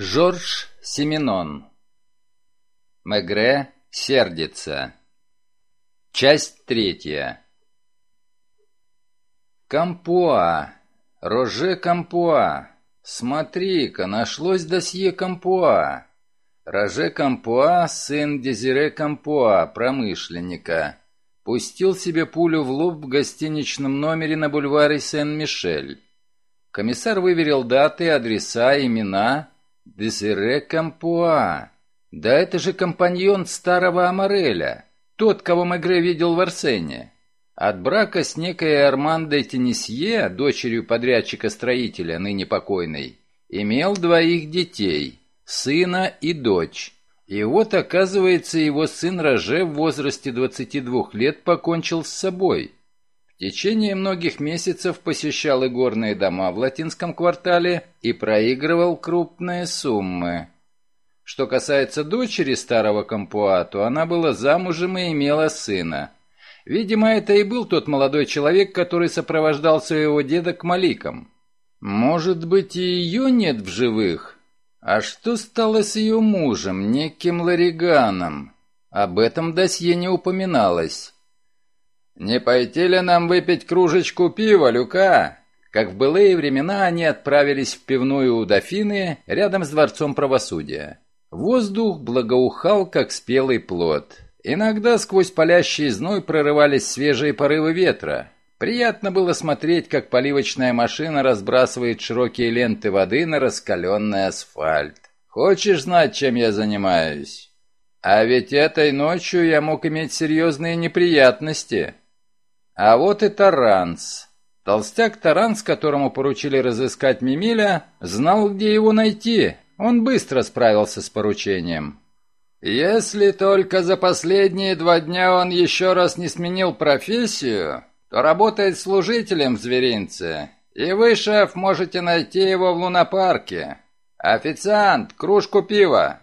Жорж Семенон. Мегре сердится. Часть третья. Кампуа. Роже Кампуа. Смотри-ка, нашлось досье Кампуа. Роже Кампуа, сын Дезире Кампуа, промышленника. Пустил себе пулю в лоб в гостиничном номере на бульваре Сен-Мишель. Комиссар выверил даты, адреса, имена «Десере Кампуа! Да это же компаньон старого Амореля, тот, кого Мегре видел в Арсене. От брака с некой Армандой Тенесье, дочерью подрядчика-строителя, ныне покойной, имел двоих детей, сына и дочь». И вот, оказывается, его сын Роже в возрасте 22 лет покончил с собой – Течение многих месяцев посещал и горные дома в латинском квартале и проигрывал крупные суммы. Что касается дочери старого компуату, она была замужем и имела сына. Видимо, это и был тот молодой человек, который сопровождал своего деда к Маликам. Может быть, и ее нет в живых? А что стало с ее мужем, неким Лариганом? Об этом досье не упоминалось. «Не пойти ли нам выпить кружечку пива, Люка?» Как в былые времена они отправились в пивную у Дофины рядом с Дворцом Правосудия. Воздух благоухал, как спелый плод. Иногда сквозь палящий зной прорывались свежие порывы ветра. Приятно было смотреть, как поливочная машина разбрасывает широкие ленты воды на раскаленный асфальт. «Хочешь знать, чем я занимаюсь?» «А ведь этой ночью я мог иметь серьезные неприятности». А вот и Таранс. Толстяк Таранс, которому поручили разыскать Мимиля, знал, где его найти. Он быстро справился с поручением. Если только за последние два дня он еще раз не сменил профессию, то работает служителем в зверинце. И вы, шеф, можете найти его в лунопарке. Официант, кружку пива.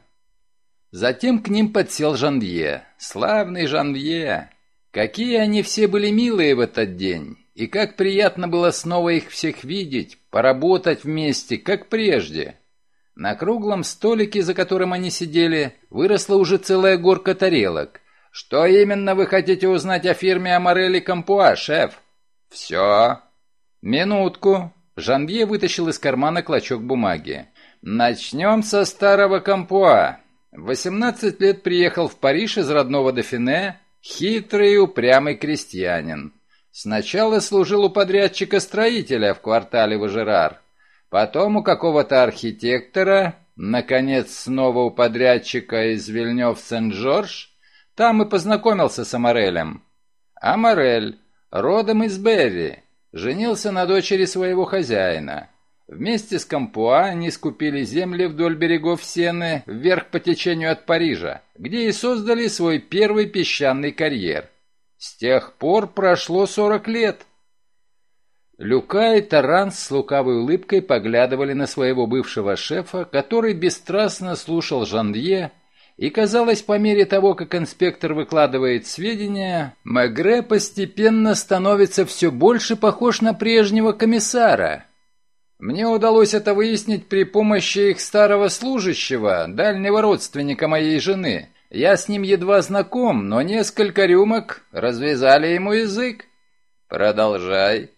Затем к ним подсел Жанвье. Славный Жанвье. Какие они все были милые в этот день, и как приятно было снова их всех видеть, поработать вместе, как прежде. На круглом столике, за которым они сидели, выросла уже целая горка тарелок. «Что именно вы хотите узнать о фирме Амарелли Кампуа, шеф?» «Все». «Минутку». Жанвье вытащил из кармана клочок бумаги. «Начнем со старого Кампуа. 18 лет приехал в Париж из родного Дофине, Хитрый и упрямый крестьянин. Сначала служил у подрядчика-строителя в квартале Важерар, потом у какого-то архитектора, наконец снова у подрядчика из Вильнёв Сен-Жорж, там и познакомился с Аморелем. Аморель родом из Берри, женился на дочери своего хозяина. Вместе с Кампуа они скупили земли вдоль берегов Сены, вверх по течению от Парижа, где и создали свой первый песчаный карьер. С тех пор прошло 40 лет. Люка и Таранс с лукавой улыбкой поглядывали на своего бывшего шефа, который бесстрастно слушал Жандье, и казалось, по мере того, как инспектор выкладывает сведения, Мегре постепенно становится все больше похож на прежнего комиссара – мне удалось это выяснить при помощи их старого служащего, дальнего родственника моей жены. Я с ним едва знаком, но несколько рюмок развязали ему язык. Продолжай.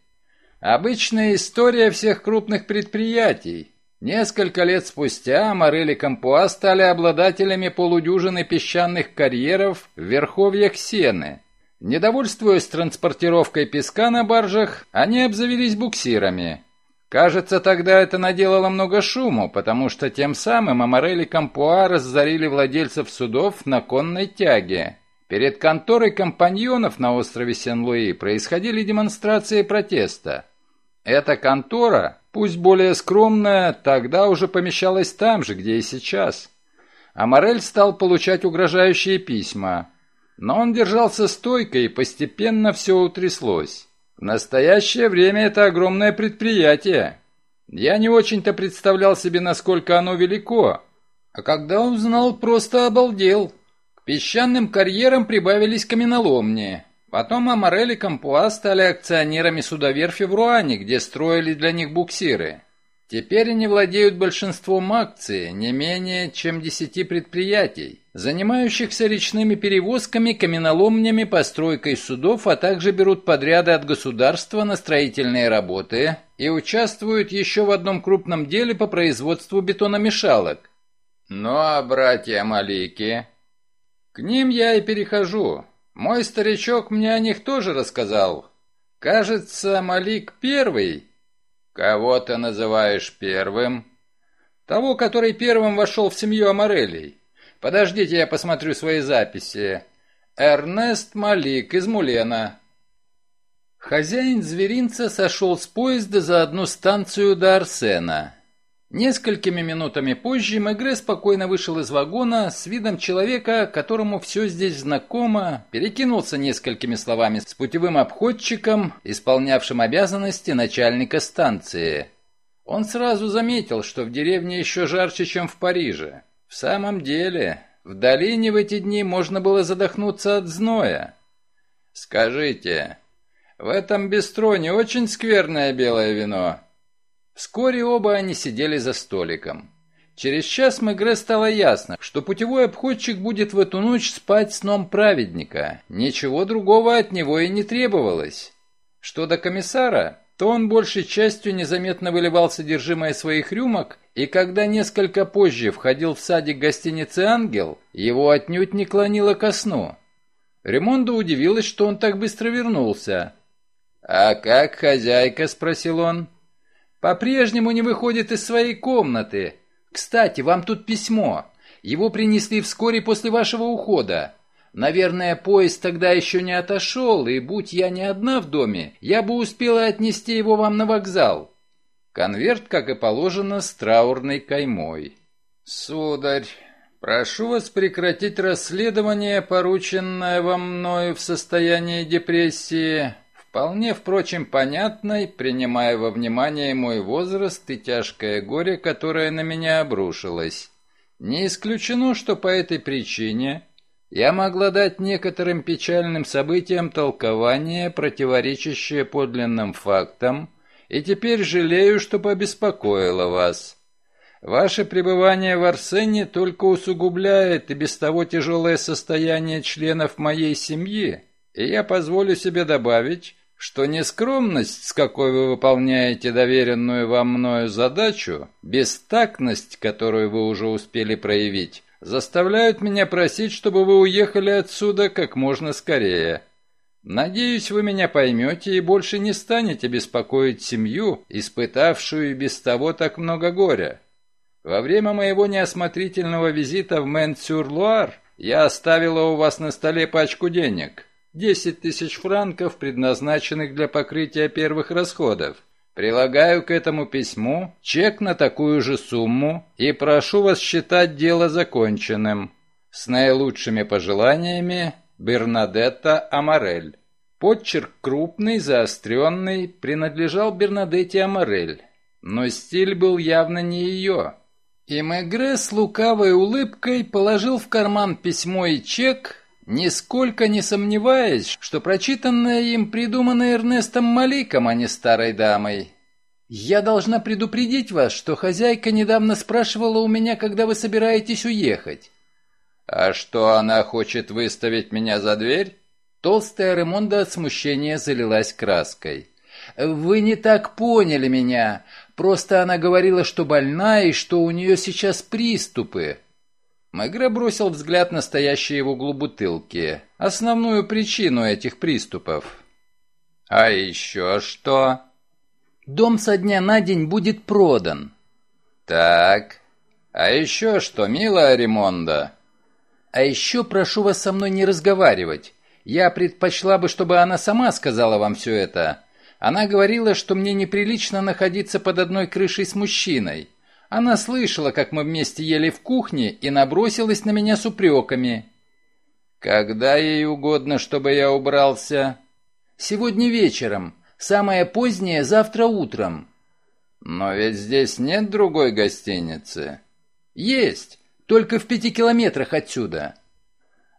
Обычная история всех крупных предприятий. Несколько лет спустя Морель и Кампуа стали обладателями полудюжины песчаных карьеров в верховьях Сены. Недовольствуясь транспортировкой песка на баржах, они обзавелись буксирами – Кажется, тогда это наделало много шуму, потому что тем самым Амарели Кампуа разорили владельцев судов на конной тяге. Перед конторой компаньонов на острове Сен-Луи происходили демонстрации протеста. Эта контора, пусть более скромная, тогда уже помещалась там же, где и сейчас. Аморель стал получать угрожающие письма. Но он держался стойко, и постепенно все утряслось. В настоящее время это огромное предприятие. Я не очень-то представлял себе, насколько оно велико. А когда узнал, просто обалдел. К песчаным карьерам прибавились каменоломни. Потом Амарель и Кампуа стали акционерами судоверфи в Руане, где строили для них буксиры. Теперь они владеют большинством акций, не менее чем десяти предприятий занимающихся речными перевозками, каменоломнями, постройкой судов, а также берут подряды от государства на строительные работы и участвуют еще в одном крупном деле по производству бетономешалок. Ну а братья Малики? К ним я и перехожу. Мой старичок мне о них тоже рассказал. Кажется, Малик первый. Кого ты называешь первым? Того, который первым вошел в семью Амарелей. Подождите, я посмотрю свои записи. Эрнест Малик из Мулена. Хозяин зверинца сошел с поезда за одну станцию до Арсена. Несколькими минутами позже Мегре спокойно вышел из вагона с видом человека, которому все здесь знакомо, перекинулся несколькими словами с путевым обходчиком, исполнявшим обязанности начальника станции. Он сразу заметил, что в деревне еще жарче, чем в Париже. В самом деле, в долине в эти дни можно было задохнуться от зноя. Скажите, в этом бистроне очень скверное белое вино. Вскоре оба они сидели за столиком. Через час Мегре стало ясно, что путевой обходчик будет в эту ночь спать сном праведника. Ничего другого от него и не требовалось. Что до комиссара, то он большей частью незаметно выливал содержимое своих рюмок, и когда несколько позже входил в садик гостиницы «Ангел», его отнюдь не клонило ко сну. Ремонда удивилась, что он так быстро вернулся. «А как хозяйка?» – спросил он. «По-прежнему не выходит из своей комнаты. Кстати, вам тут письмо. Его принесли вскоре после вашего ухода. Наверное, поезд тогда еще не отошел, и будь я не одна в доме, я бы успела отнести его вам на вокзал». Конверт, как и положено, с траурной каймой. «Сударь, прошу вас прекратить расследование, порученное вам мною в состоянии депрессии, вполне, впрочем, понятной, принимая во внимание мой возраст и тяжкое горе, которое на меня обрушилось. Не исключено, что по этой причине я могла дать некоторым печальным событиям толкование, противоречащее подлинным фактам, и теперь жалею, что побеспокоила вас. Ваше пребывание в Арсене только усугубляет и без того тяжелое состояние членов моей семьи, и я позволю себе добавить, что нескромность, с какой вы выполняете доверенную вам мною задачу, бестактность, которую вы уже успели проявить, заставляют меня просить, чтобы вы уехали отсюда как можно скорее. Надеюсь, вы меня поймете и больше не станете беспокоить семью, испытавшую без того так много горя. Во время моего неосмотрительного визита в Мэн-Сюр-Луар я оставила у вас на столе пачку денег. 10 тысяч франков, предназначенных для покрытия первых расходов. Прилагаю к этому письму чек на такую же сумму и прошу вас считать дело законченным. С наилучшими пожеланиями, Бернадетта Амарель. Подчерк крупный, заостренный, принадлежал Бернадетте Амарель, но стиль был явно не ее. И Мегре с лукавой улыбкой положил в карман письмо и чек, нисколько не сомневаясь, что прочитанное им придумано Эрнестом Маликом, а не старой дамой. «Я должна предупредить вас, что хозяйка недавно спрашивала у меня, когда вы собираетесь уехать». «А что, она хочет выставить меня за дверь?» Толстая Ремонда от смущения залилась краской. «Вы не так поняли меня. Просто она говорила, что больна и что у нее сейчас приступы. Мегре бросил взгляд на стоящие в углу бутылки, основную причину этих приступов. «А еще что?» «Дом со дня на день будет продан». «Так, а еще что, милая Ремонда?» «А еще прошу вас со мной не разговаривать. Я предпочла бы, чтобы она сама сказала вам все это. Она говорила, что мне неприлично находиться под одной крышей с мужчиной». Она слышала, как мы вместе ели в кухне и набросилась на меня с упреками. «Когда ей угодно, чтобы я убрался?» «Сегодня вечером. Самое позднее завтра утром». «Но ведь здесь нет другой гостиницы». «Есть, только в пяти километрах отсюда».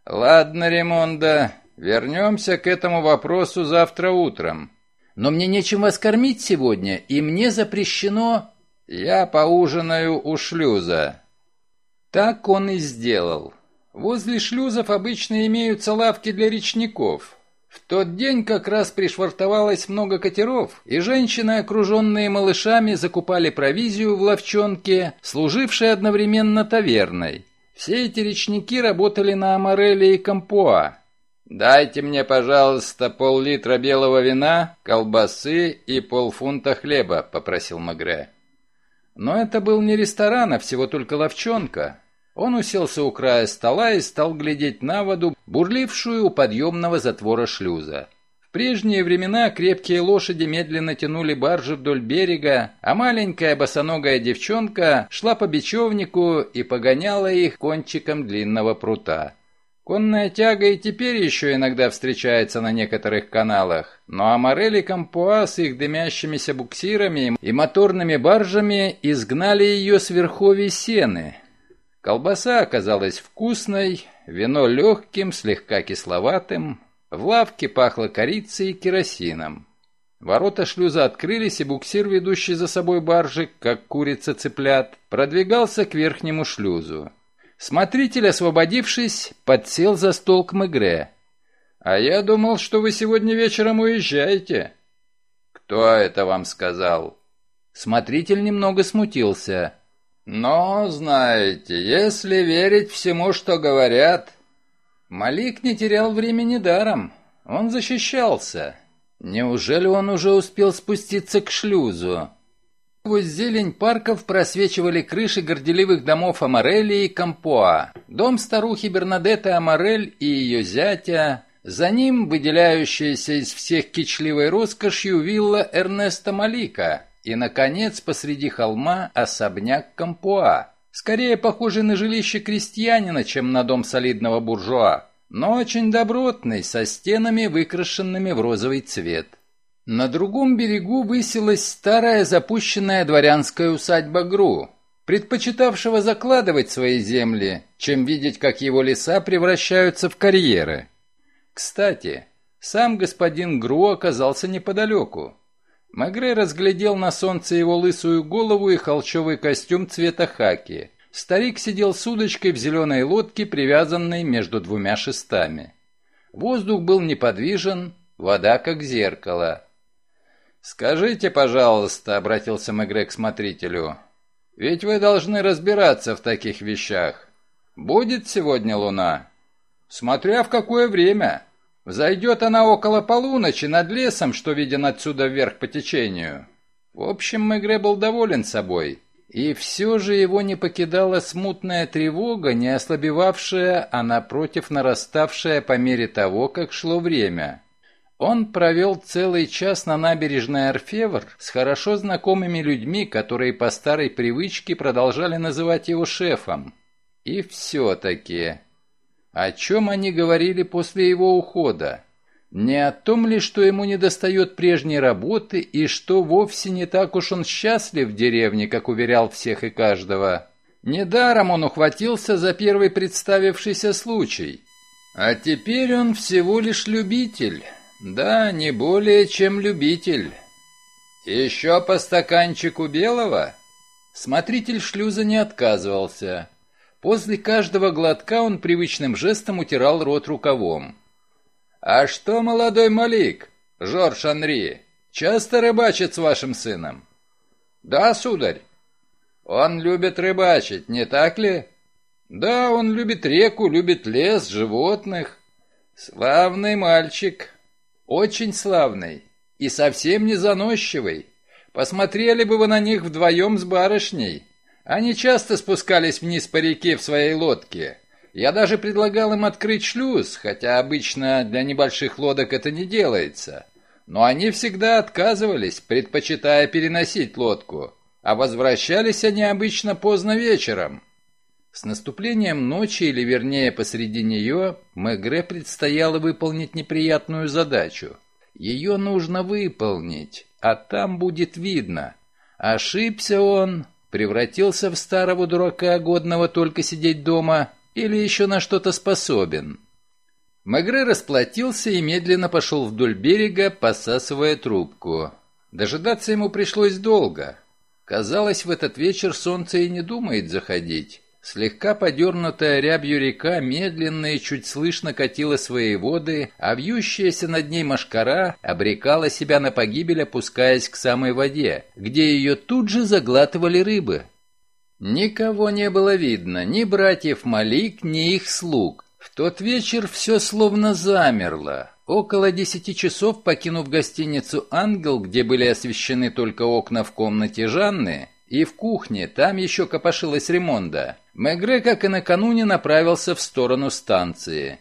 «Ладно, Ремонда, вернемся к этому вопросу завтра утром». «Но мне нечем вас кормить сегодня, и мне запрещено...» «Я поужинаю у шлюза». Так он и сделал. Возле шлюзов обычно имеются лавки для речников. В тот день как раз пришвартовалось много катеров, и женщины, окруженные малышами, закупали провизию в ловчонке, служившей одновременно таверной. Все эти речники работали на Амареле и Кампуа. «Дайте мне, пожалуйста, пол-литра белого вина, колбасы и полфунта хлеба», — попросил Магре. Но это был не ресторан, а всего только ловчонка. Он уселся у края стола и стал глядеть на воду, бурлившую у подъемного затвора шлюза. В прежние времена крепкие лошади медленно тянули баржи вдоль берега, а маленькая босоногая девчонка шла по бечевнику и погоняла их кончиком длинного прута. Конная тяга и теперь еще иногда встречается на некоторых каналах, но аморели Кампуа с их дымящимися буксирами и моторными баржами изгнали ее с верховий сены. Колбаса оказалась вкусной, вино легким, слегка кисловатым, в лавке пахло корицей и керосином. Ворота шлюза открылись, и буксир, ведущий за собой баржи, как курица цыплят, продвигался к верхнему шлюзу. Смотритель, освободившись, подсел за стол к Мегре. «А я думал, что вы сегодня вечером уезжаете». «Кто это вам сказал?» Смотритель немного смутился. «Но, знаете, если верить всему, что говорят...» Малик не терял времени даром. Он защищался. Неужели он уже успел спуститься к шлюзу? сквозь зелень парков просвечивали крыши горделивых домов Амарелли и Кампоа. Дом старухи Бернадетты Амарель и ее зятя, за ним выделяющаяся из всех кичливой роскошью вилла Эрнеста Малика и, наконец, посреди холма особняк Кампоа, скорее похожий на жилище крестьянина, чем на дом солидного буржуа, но очень добротный, со стенами, выкрашенными в розовый цвет. На другом берегу высилась старая запущенная дворянская усадьба Гру, предпочитавшего закладывать свои земли, чем видеть, как его леса превращаются в карьеры. Кстати, сам господин Гру оказался неподалеку. Магре разглядел на солнце его лысую голову и холчевый костюм цвета хаки. Старик сидел с удочкой в зеленой лодке, привязанной между двумя шестами. Воздух был неподвижен, вода как зеркало – «Скажите, пожалуйста», — обратился Мегре к смотрителю, — «ведь вы должны разбираться в таких вещах. Будет сегодня луна?» «Смотря в какое время. Взойдет она около полуночи над лесом, что виден отсюда вверх по течению». В общем, Мегре был доволен собой. И все же его не покидала смутная тревога, не ослабевавшая, а напротив нараставшая по мере того, как шло время. Он провел целый час на набережной Орфевр с хорошо знакомыми людьми, которые по старой привычке продолжали называть его шефом. И все-таки... О чем они говорили после его ухода? Не о том ли, что ему недостает прежней работы и что вовсе не так уж он счастлив в деревне, как уверял всех и каждого? Недаром он ухватился за первый представившийся случай. А теперь он всего лишь любитель... Да, не более чем любитель. Еще по стаканчику белого? Смотритель шлюза не отказывался. После каждого глотка он привычным жестом утирал рот рукавом. «А что, молодой Малик, Жорж Анри, часто рыбачит с вашим сыном?» «Да, сударь». «Он любит рыбачить, не так ли?» «Да, он любит реку, любит лес, животных». «Славный мальчик. Очень славный и совсем не заносчивый. Посмотрели бы вы на них вдвоем с барышней. Они часто спускались вниз по реке в своей лодке. Я даже предлагал им открыть шлюз, хотя обычно для небольших лодок это не делается. Но они всегда отказывались, предпочитая переносить лодку. А возвращались они обычно поздно вечером. С наступлением ночи, или вернее посреди нее, Мегре предстояло выполнить неприятную задачу. Ее нужно выполнить, а там будет видно. Ошибся он, превратился в старого дурака, годного только сидеть дома, или еще на что-то способен. Мегре расплатился и медленно пошел вдоль берега, посасывая трубку. Дожидаться ему пришлось долго. Казалось, в этот вечер солнце и не думает заходить. Слегка подернутая рябью река медленно и чуть слышно катила свои воды, а вьющаяся над ней машкара обрекала себя на погибель, опускаясь к самой воде, где ее тут же заглатывали рыбы. Никого не было видно, ни братьев Малик, ни их слуг. В тот вечер все словно замерло. Около десяти часов, покинув гостиницу «Ангел», где были освещены только окна в комнате Жанны, и в кухне, там еще копошилась Ремонда. Мегре, как и накануне, направился в сторону станции.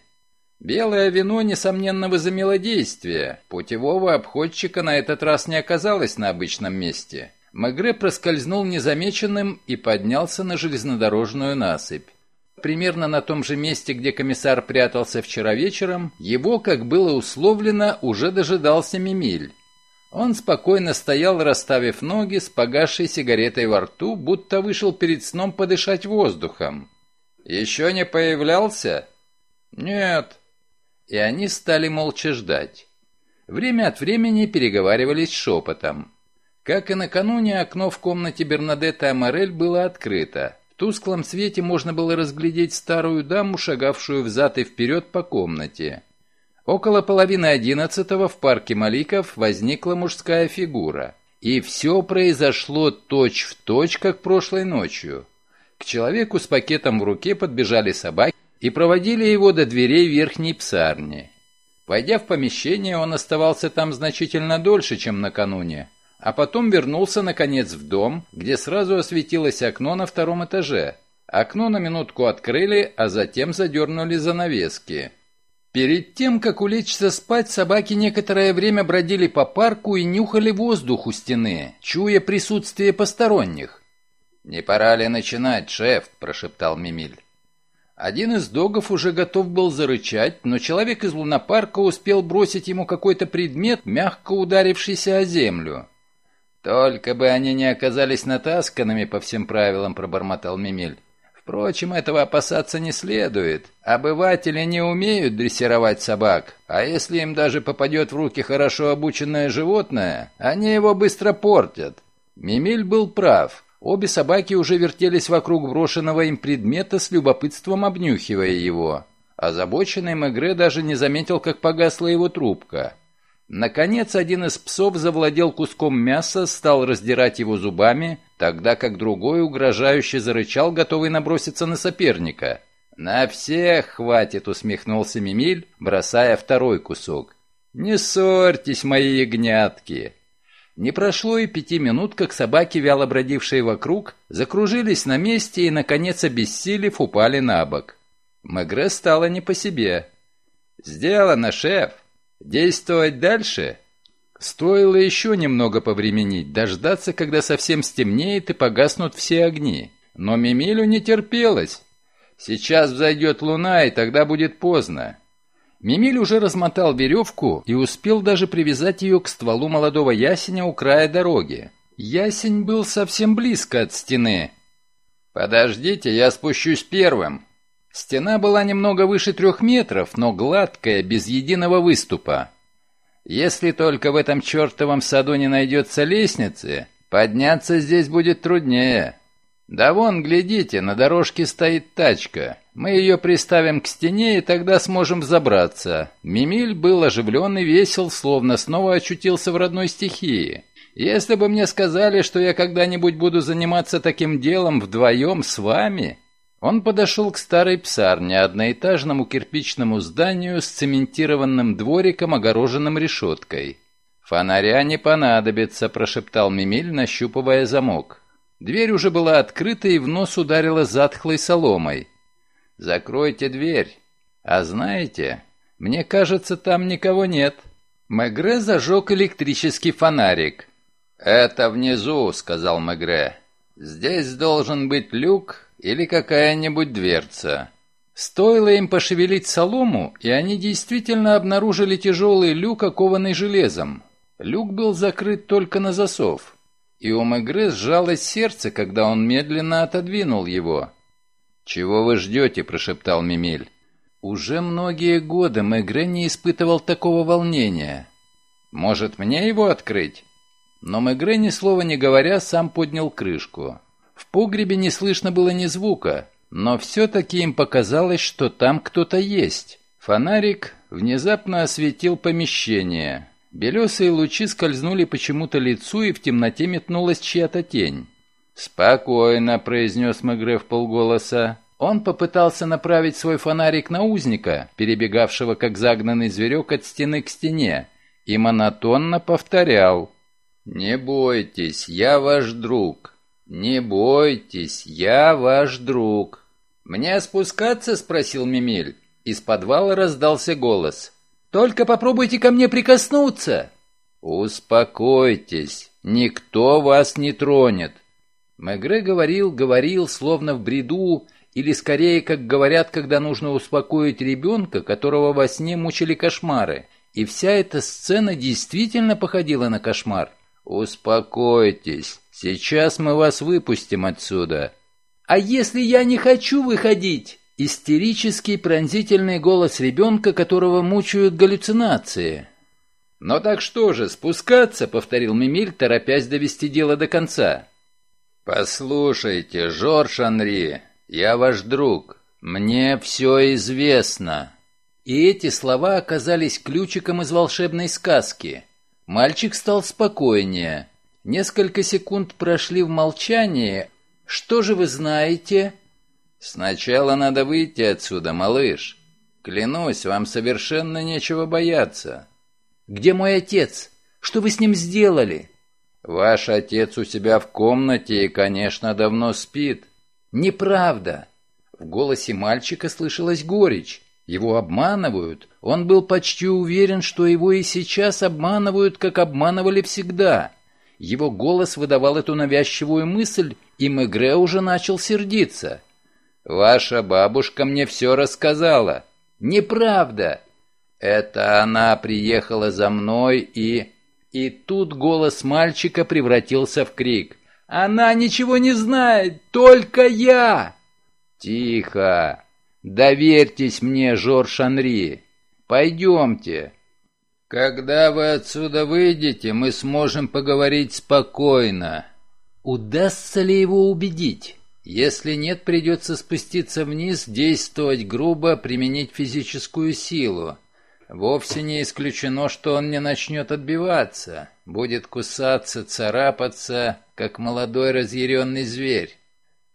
Белое вино, несомненно, возымело действие. Путевого обходчика на этот раз не оказалось на обычном месте. Мегре проскользнул незамеченным и поднялся на железнодорожную насыпь. Примерно на том же месте, где комиссар прятался вчера вечером, его, как было условлено, уже дожидался Мемиль. Он спокойно стоял, расставив ноги с погасшей сигаретой во рту, будто вышел перед сном подышать воздухом. «Еще не появлялся?» «Нет». И они стали молча ждать. Время от времени переговаривались шепотом. Как и накануне, окно в комнате Бернадетта Аморель было открыто. В тусклом свете можно было разглядеть старую даму, шагавшую взад и вперед по комнате. Около половины одиннадцатого в парке Маликов возникла мужская фигура. И все произошло точь-в-точь, точь, как прошлой ночью. К человеку с пакетом в руке подбежали собаки и проводили его до дверей верхней псарни. Войдя в помещение, он оставался там значительно дольше, чем накануне, а потом вернулся, наконец, в дом, где сразу осветилось окно на втором этаже. Окно на минутку открыли, а затем задернули занавески. Перед тем, как улечься спать, собаки некоторое время бродили по парку и нюхали воздух у стены, чуя присутствие посторонних. «Не пора ли начинать, шеф?» – прошептал Мимиль. Один из догов уже готов был зарычать, но человек из лунопарка успел бросить ему какой-то предмет, мягко ударившийся о землю. «Только бы они не оказались натасканными по всем правилам», – пробормотал Мимель. Впрочем, этого опасаться не следует. Обыватели не умеют дрессировать собак, а если им даже попадет в руки хорошо обученное животное, они его быстро портят. Мимиль был прав. Обе собаки уже вертелись вокруг брошенного им предмета с любопытством обнюхивая его. Озабоченный Мегре даже не заметил, как погасла его трубка. Наконец, один из псов завладел куском мяса, стал раздирать его зубами, тогда как другой угрожающе зарычал, готовый наброситься на соперника. «На всех хватит», — усмехнулся Мимиль, бросая второй кусок. «Не ссорьтесь, мои ягнятки!» Не прошло и пяти минут, как собаки, вяло бродившие вокруг, закружились на месте и, наконец, обессилев, упали на бок. Мегре стало не по себе. «Сделано, шеф!» Действовать дальше стоило еще немного повременить, дождаться, когда совсем стемнеет и погаснут все огни. Но Мемилю не терпелось. Сейчас взойдет луна, и тогда будет поздно. Мимиль уже размотал веревку и успел даже привязать ее к стволу молодого ясеня у края дороги. Ясень был совсем близко от стены. «Подождите, я спущусь первым», Стена была немного выше трех метров, но гладкая, без единого выступа. Если только в этом чертовом саду не найдется лестницы, подняться здесь будет труднее. Да вон, глядите, на дорожке стоит тачка. Мы ее приставим к стене, и тогда сможем забраться. Мимиль был оживлен и весел, словно снова очутился в родной стихии. Если бы мне сказали, что я когда-нибудь буду заниматься таким делом вдвоем с вами, он подошел к старой псарне, одноэтажному кирпичному зданию с цементированным двориком, огороженным решеткой. «Фонаря не понадобится», – прошептал Мемель, нащупывая замок. Дверь уже была открыта и в нос ударила затхлой соломой. «Закройте дверь. А знаете, мне кажется, там никого нет». Мегре зажег электрический фонарик. «Это внизу», — сказал Мегре. «Здесь должен быть люк, или какая-нибудь дверца. Стоило им пошевелить солому, и они действительно обнаружили тяжелый люк, окованный железом. Люк был закрыт только на засов. И у Мегре сжалось сердце, когда он медленно отодвинул его. «Чего вы ждете?» – прошептал Мимиль. «Уже многие годы Мегре не испытывал такого волнения. Может, мне его открыть?» Но Мегре, ни слова не говоря, сам поднял крышку. В погребе не слышно было ни звука, но все-таки им показалось, что там кто-то есть. Фонарик внезапно осветил помещение. Белесые лучи скользнули почему-то лицу, и в темноте метнулась чья-то тень. «Спокойно», — произнес Мегре в полголоса. Он попытался направить свой фонарик на узника, перебегавшего как загнанный зверек от стены к стене, и монотонно повторял. «Не бойтесь, я ваш друг. «Не бойтесь, я ваш друг». «Мне спускаться?» — спросил Мимель. Из подвала раздался голос. «Только попробуйте ко мне прикоснуться». «Успокойтесь, никто вас не тронет». Мегре говорил, говорил, словно в бреду, или скорее, как говорят, когда нужно успокоить ребенка, которого во сне мучили кошмары. И вся эта сцена действительно походила на кошмар. «Успокойтесь, «Сейчас мы вас выпустим отсюда». «А если я не хочу выходить?» Истерический пронзительный голос ребенка, которого мучают галлюцинации. «Но так что же, спускаться?» — повторил Мимиль, торопясь довести дело до конца. «Послушайте, Жорж Анри, я ваш друг. Мне все известно». И эти слова оказались ключиком из волшебной сказки. Мальчик стал спокойнее. Несколько секунд прошли в молчании. Что же вы знаете? Сначала надо выйти отсюда, малыш. Клянусь, вам совершенно нечего бояться. Где мой отец? Что вы с ним сделали? Ваш отец у себя в комнате и, конечно, давно спит. Неправда. В голосе мальчика слышалась горечь. Его обманывают. Он был почти уверен, что его и сейчас обманывают, как обманывали всегда. Его голос выдавал эту навязчивую мысль, и Мегре уже начал сердиться. «Ваша бабушка мне все рассказала. Неправда. Это она приехала за мной и...» И тут голос мальчика превратился в крик. «Она ничего не знает, только я!» «Тихо! Доверьтесь мне, Жорж Анри! Пойдемте!» «Когда вы отсюда выйдете, мы сможем поговорить спокойно». «Удастся ли его убедить?» Если нет, придется спуститься вниз, действовать грубо, применить физическую силу. Вовсе не исключено, что он не начнет отбиваться, будет кусаться, царапаться, как молодой разъяренный зверь.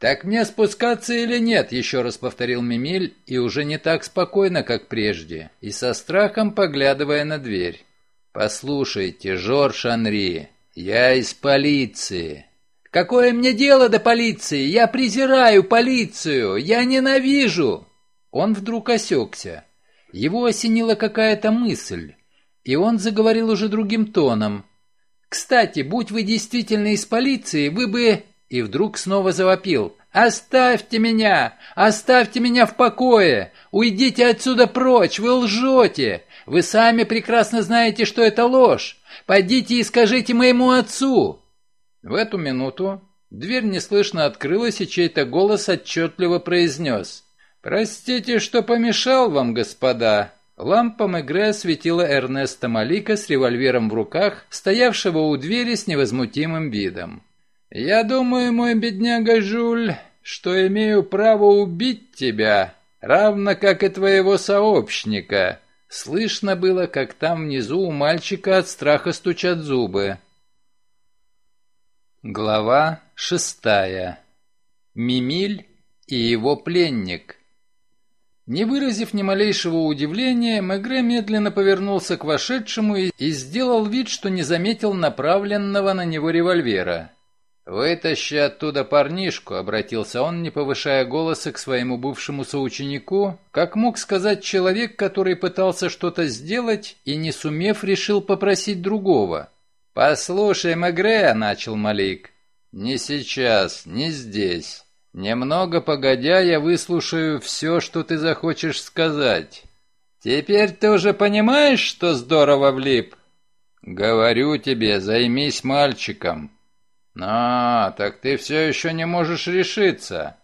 «Так мне спускаться или нет?» — еще раз повторил Мимиль и уже не так спокойно, как прежде, и со страхом поглядывая на дверь. «Послушайте, Жорж Анри, я из полиции». «Какое мне дело до полиции? Я презираю полицию! Я ненавижу!» Он вдруг осекся. Его осенила какая-то мысль, и он заговорил уже другим тоном. «Кстати, будь вы действительно из полиции, вы бы и вдруг снова завопил. «Оставьте меня! Оставьте меня в покое! Уйдите отсюда прочь! Вы лжете! Вы сами прекрасно знаете, что это ложь! Пойдите и скажите моему отцу!» В эту минуту дверь неслышно открылась, и чей-то голос отчетливо произнес. «Простите, что помешал вам, господа!» Лампа Мегре осветила Эрнеста Малика с револьвером в руках, стоявшего у двери с невозмутимым видом. «Я думаю, мой бедняга Жуль, что имею право убить тебя, равно как и твоего сообщника». Слышно было, как там внизу у мальчика от страха стучат зубы. Глава шестая. Мимиль и его пленник. Не выразив ни малейшего удивления, Мегре медленно повернулся к вошедшему и сделал вид, что не заметил направленного на него револьвера. «Вытащи оттуда парнишку», — обратился он, не повышая голоса к своему бывшему соученику, как мог сказать человек, который пытался что-то сделать и, не сумев, решил попросить другого. «Послушай, Мегре», — начал Малик. «Не сейчас, не здесь. Немного погодя, я выслушаю все, что ты захочешь сказать. Теперь ты уже понимаешь, что здорово влип?» «Говорю тебе, займись мальчиком». «А, так ты все еще не можешь решиться.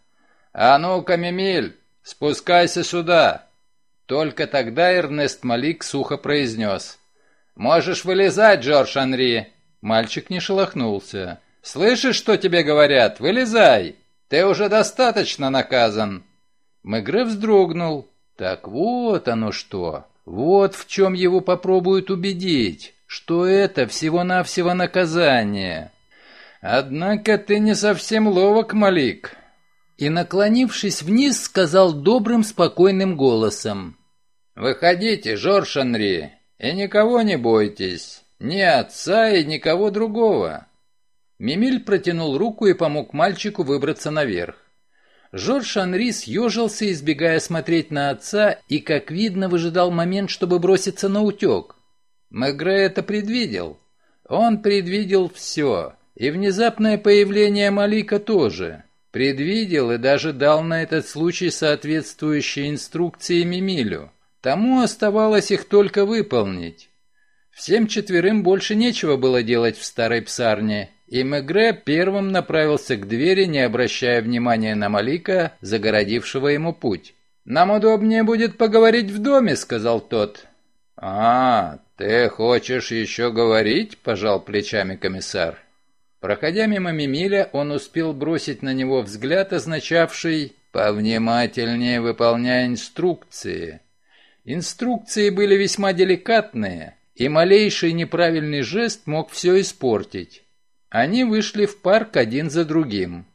А ну-ка, Мемиль, спускайся сюда!» Только тогда Эрнест Малик сухо произнес. «Можешь вылезать, Джордж Анри!» Мальчик не шелохнулся. «Слышишь, что тебе говорят? Вылезай! Ты уже достаточно наказан!» Мегре вздрогнул. «Так вот оно что! Вот в чем его попробуют убедить, что это всего-навсего наказание!» «Однако ты не совсем ловок, Малик». И, наклонившись вниз, сказал добрым, спокойным голосом. «Выходите, Жорж Анри, и никого не бойтесь, ни отца и никого другого». Мимиль протянул руку и помог мальчику выбраться наверх. Жорж Анри съежился, избегая смотреть на отца, и, как видно, выжидал момент, чтобы броситься на утек. Мегре это предвидел. Он предвидел все. И внезапное появление Малика тоже. Предвидел и даже дал на этот случай соответствующие инструкции Мимилю. Тому оставалось их только выполнить. Всем четверым больше нечего было делать в старой псарне, и Мегре первым направился к двери, не обращая внимания на Малика, загородившего ему путь. «Нам удобнее будет поговорить в доме», — сказал тот. «А, ты хочешь еще говорить?» — пожал плечами комиссар. Проходя мимо Мимиля, он успел бросить на него взгляд, означавший «повнимательнее выполняя инструкции». Инструкции были весьма деликатные, и малейший неправильный жест мог все испортить. Они вышли в парк один за другим.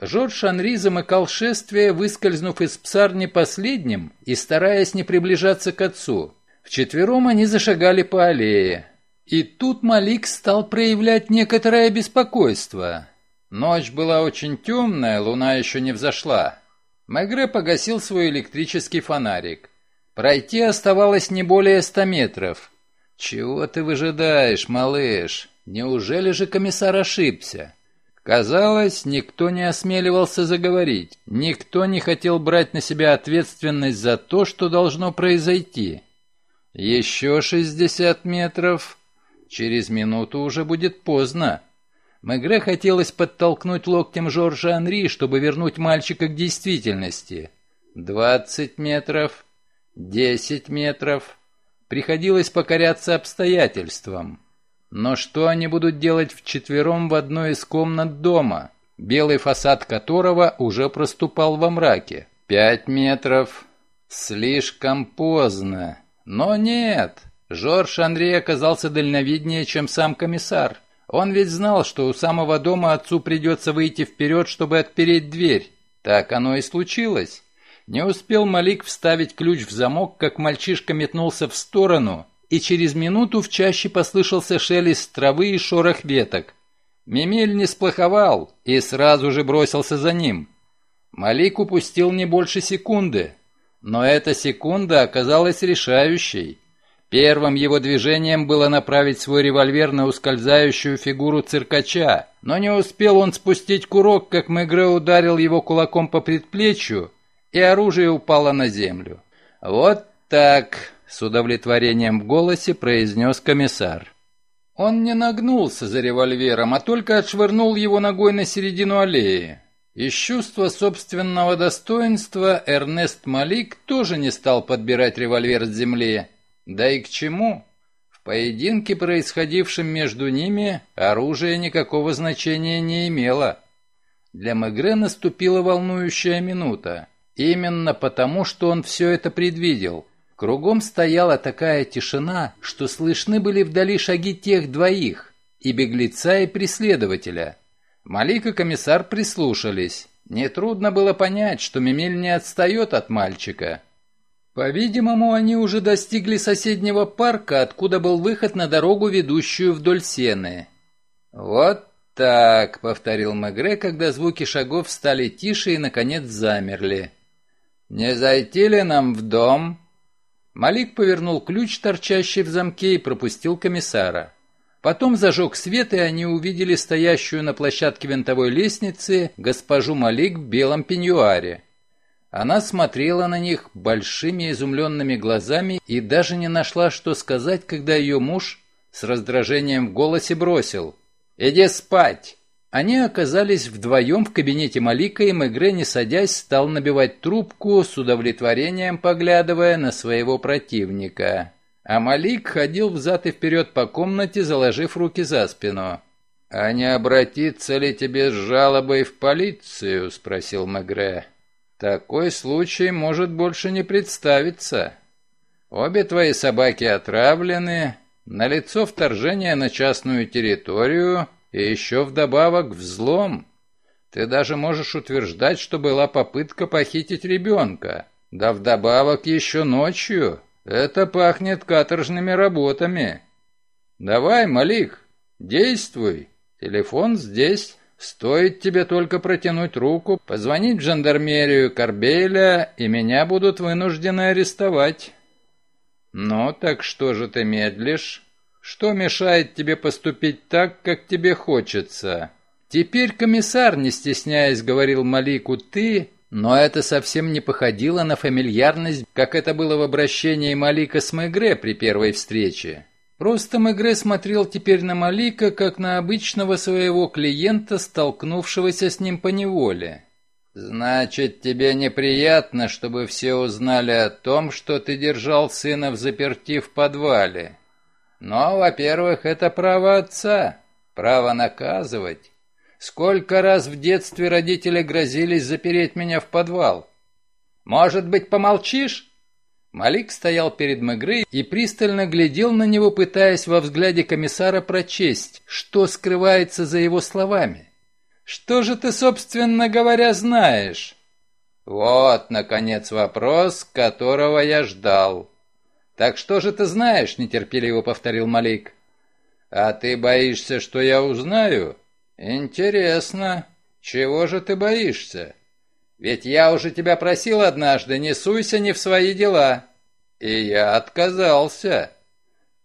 Жорж Анри замыкал шествие, выскользнув из псарни последним и стараясь не приближаться к отцу. Вчетвером они зашагали по аллее. И тут Малик стал проявлять некоторое беспокойство. Ночь была очень темная, луна еще не взошла. Мегре погасил свой электрический фонарик. Пройти оставалось не более ста метров. «Чего ты выжидаешь, малыш? Неужели же комиссар ошибся?» Казалось, никто не осмеливался заговорить. Никто не хотел брать на себя ответственность за то, что должно произойти. Еще шестьдесят метров, Через минуту уже будет поздно. Мегре хотелось подтолкнуть локтем Жоржа Анри, чтобы вернуть мальчика к действительности. Двадцать метров, десять метров. Приходилось покоряться обстоятельствам. Но что они будут делать вчетвером в одной из комнат дома, белый фасад которого уже проступал во мраке? Пять метров. Слишком поздно. Но нет, Жорж Андрей оказался дальновиднее, чем сам комиссар. Он ведь знал, что у самого дома отцу придется выйти вперед, чтобы отпереть дверь. Так оно и случилось. Не успел Малик вставить ключ в замок, как мальчишка метнулся в сторону, и через минуту в чаще послышался шелест травы и шорох веток. Мемель не сплоховал и сразу же бросился за ним. Малик упустил не больше секунды, но эта секунда оказалась решающей. Первым его движением было направить свой револьвер на ускользающую фигуру циркача, но не успел он спустить курок, как Мегре ударил его кулаком по предплечью, и оружие упало на землю. «Вот так», — с удовлетворением в голосе произнес комиссар. Он не нагнулся за револьвером, а только отшвырнул его ногой на середину аллеи. Из чувства собственного достоинства Эрнест Малик тоже не стал подбирать револьвер с земли, да и к чему? В поединке, происходившем между ними, оружие никакого значения не имело. Для Мегре наступила волнующая минута. Именно потому, что он все это предвидел. Кругом стояла такая тишина, что слышны были вдали шаги тех двоих, и беглеца, и преследователя. Малик и комиссар прислушались. Нетрудно было понять, что Мемель не отстает от мальчика. По-видимому, они уже достигли соседнего парка, откуда был выход на дорогу, ведущую вдоль сены. «Вот так», — повторил Мегре, когда звуки шагов стали тише и, наконец, замерли. «Не зайти ли нам в дом?» Малик повернул ключ, торчащий в замке, и пропустил комиссара. Потом зажег свет, и они увидели стоящую на площадке винтовой лестницы госпожу Малик в белом пеньюаре. Она смотрела на них большими изумленными глазами и даже не нашла, что сказать, когда ее муж с раздражением в голосе бросил. «Иди спать!» Они оказались вдвоем в кабинете Малика, и Мегре, не садясь, стал набивать трубку, с удовлетворением поглядывая на своего противника. А Малик ходил взад и вперед по комнате, заложив руки за спину. «А не обратиться ли тебе с жалобой в полицию?» – спросил Мегре. Такой случай может больше не представиться. Обе твои собаки отравлены, налицо вторжение на частную территорию и еще вдобавок взлом. Ты даже можешь утверждать, что была попытка похитить ребенка. Да вдобавок еще ночью. Это пахнет каторжными работами. Давай, Малик, действуй. Телефон здесь. Стоит тебе только протянуть руку, позвонить в жандармерию Корбеля, и меня будут вынуждены арестовать. Но так что же ты медлишь? Что мешает тебе поступить так, как тебе хочется? Теперь комиссар, не стесняясь, говорил Малику «ты», но это совсем не походило на фамильярность, как это было в обращении Малика с Мегре при первой встрече. Просто игры смотрел теперь на Малика, как на обычного своего клиента, столкнувшегося с ним по неволе. «Значит, тебе неприятно, чтобы все узнали о том, что ты держал сына в заперти в подвале. Но, во-первых, это право отца, право наказывать. Сколько раз в детстве родители грозились запереть меня в подвал? Может быть, помолчишь?» Малик стоял перед Мегре и пристально глядел на него, пытаясь во взгляде комиссара прочесть, что скрывается за его словами. «Что же ты, собственно говоря, знаешь?» «Вот, наконец, вопрос, которого я ждал». «Так что же ты знаешь?» — нетерпеливо повторил Малик. «А ты боишься, что я узнаю?» «Интересно. Чего же ты боишься?» Ведь я уже тебя просил однажды, не суйся не в свои дела. И я отказался.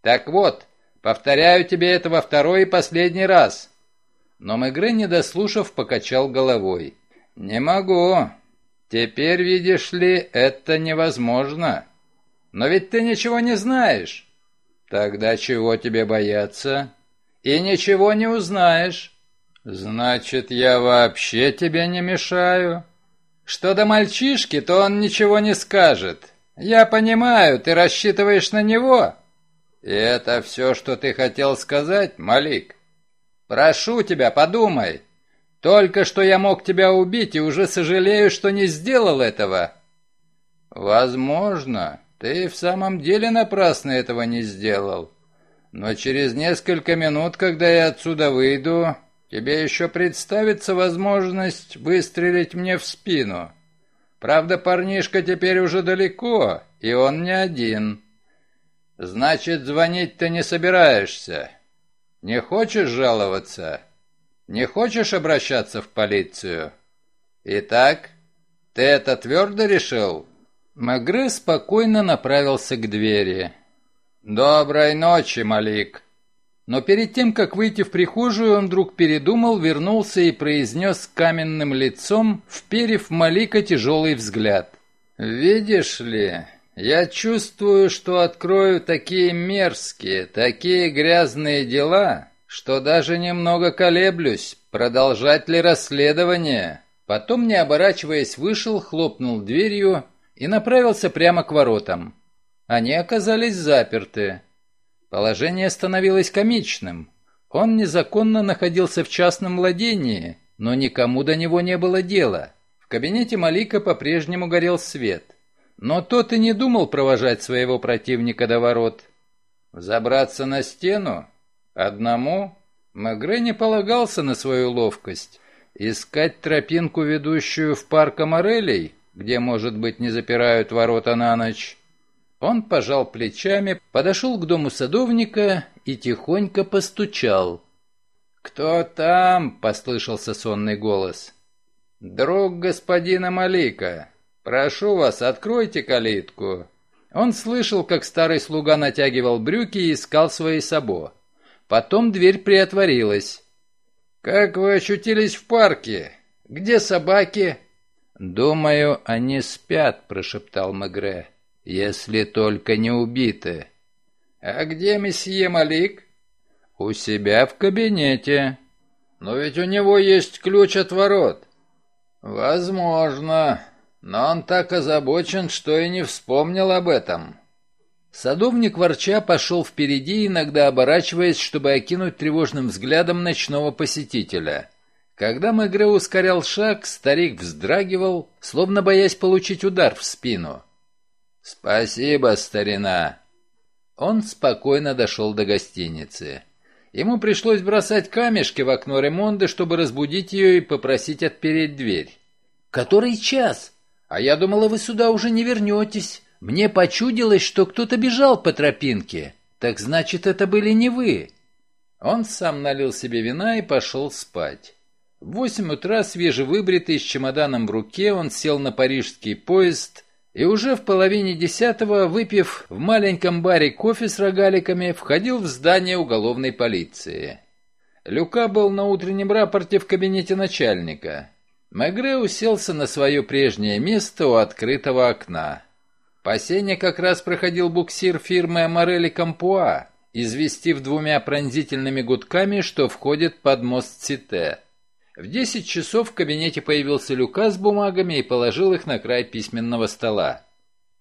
Так вот, повторяю тебе это во второй и последний раз. Но Мегре, не дослушав, покачал головой. Не могу. Теперь, видишь ли, это невозможно. Но ведь ты ничего не знаешь. Тогда чего тебе бояться? И ничего не узнаешь. Значит, я вообще тебе не мешаю. Что до мальчишки, то он ничего не скажет. Я понимаю, ты рассчитываешь на него. И это все, что ты хотел сказать, Малик? Прошу тебя, подумай. Только что я мог тебя убить и уже сожалею, что не сделал этого. Возможно, ты в самом деле напрасно этого не сделал. Но через несколько минут, когда я отсюда выйду, Тебе еще представится возможность выстрелить мне в спину. Правда, парнишка теперь уже далеко, и он не один. Значит, звонить ты не собираешься. Не хочешь жаловаться? Не хочешь обращаться в полицию? Итак, ты это твердо решил? Магре спокойно направился к двери. «Доброй ночи, Малик!» Но перед тем, как выйти в прихожую, он вдруг передумал, вернулся и произнес каменным лицом, вперев Малика тяжелый взгляд. «Видишь ли, я чувствую, что открою такие мерзкие, такие грязные дела, что даже немного колеблюсь, продолжать ли расследование». Потом, не оборачиваясь, вышел, хлопнул дверью и направился прямо к воротам. Они оказались заперты. Положение становилось комичным. Он незаконно находился в частном владении, но никому до него не было дела. В кабинете Малика по-прежнему горел свет. Но тот и не думал провожать своего противника до ворот. Забраться на стену? Одному? Мегре не полагался на свою ловкость. Искать тропинку, ведущую в парк Аморелей, где, может быть, не запирают ворота на ночь, он пожал плечами, подошел к дому садовника и тихонько постучал. «Кто там?» — послышался сонный голос. «Друг господина Малика. Прошу вас, откройте калитку». Он слышал, как старый слуга натягивал брюки и искал свои сабо. Потом дверь приотворилась. «Как вы очутились в парке? Где собаки?» «Думаю, они спят», — прошептал Мегре если только не убиты. А где месье Малик? У себя в кабинете. Но ведь у него есть ключ от ворот. Возможно, но он так озабочен, что и не вспомнил об этом. Садовник ворча пошел впереди, иногда оборачиваясь, чтобы окинуть тревожным взглядом ночного посетителя. Когда Мегре ускорял шаг, старик вздрагивал, словно боясь получить удар в спину. «Спасибо, старина!» Он спокойно дошел до гостиницы. Ему пришлось бросать камешки в окно Ремонды, чтобы разбудить ее и попросить отпереть дверь. «Который час? А я думала, вы сюда уже не вернетесь. Мне почудилось, что кто-то бежал по тропинке. Так значит, это были не вы». Он сам налил себе вина и пошел спать. В восемь утра, свежевыбритый, с чемоданом в руке, он сел на парижский поезд и уже в половине десятого, выпив в маленьком баре кофе с рогаликами, входил в здание уголовной полиции. Люка был на утреннем рапорте в кабинете начальника. Мегре уселся на свое прежнее место у открытого окна. По сене как раз проходил буксир фирмы Аморели Кампуа, известив двумя пронзительными гудками, что входит под мост Сите. В 10 часов в кабинете появился Люка с бумагами и положил их на край письменного стола.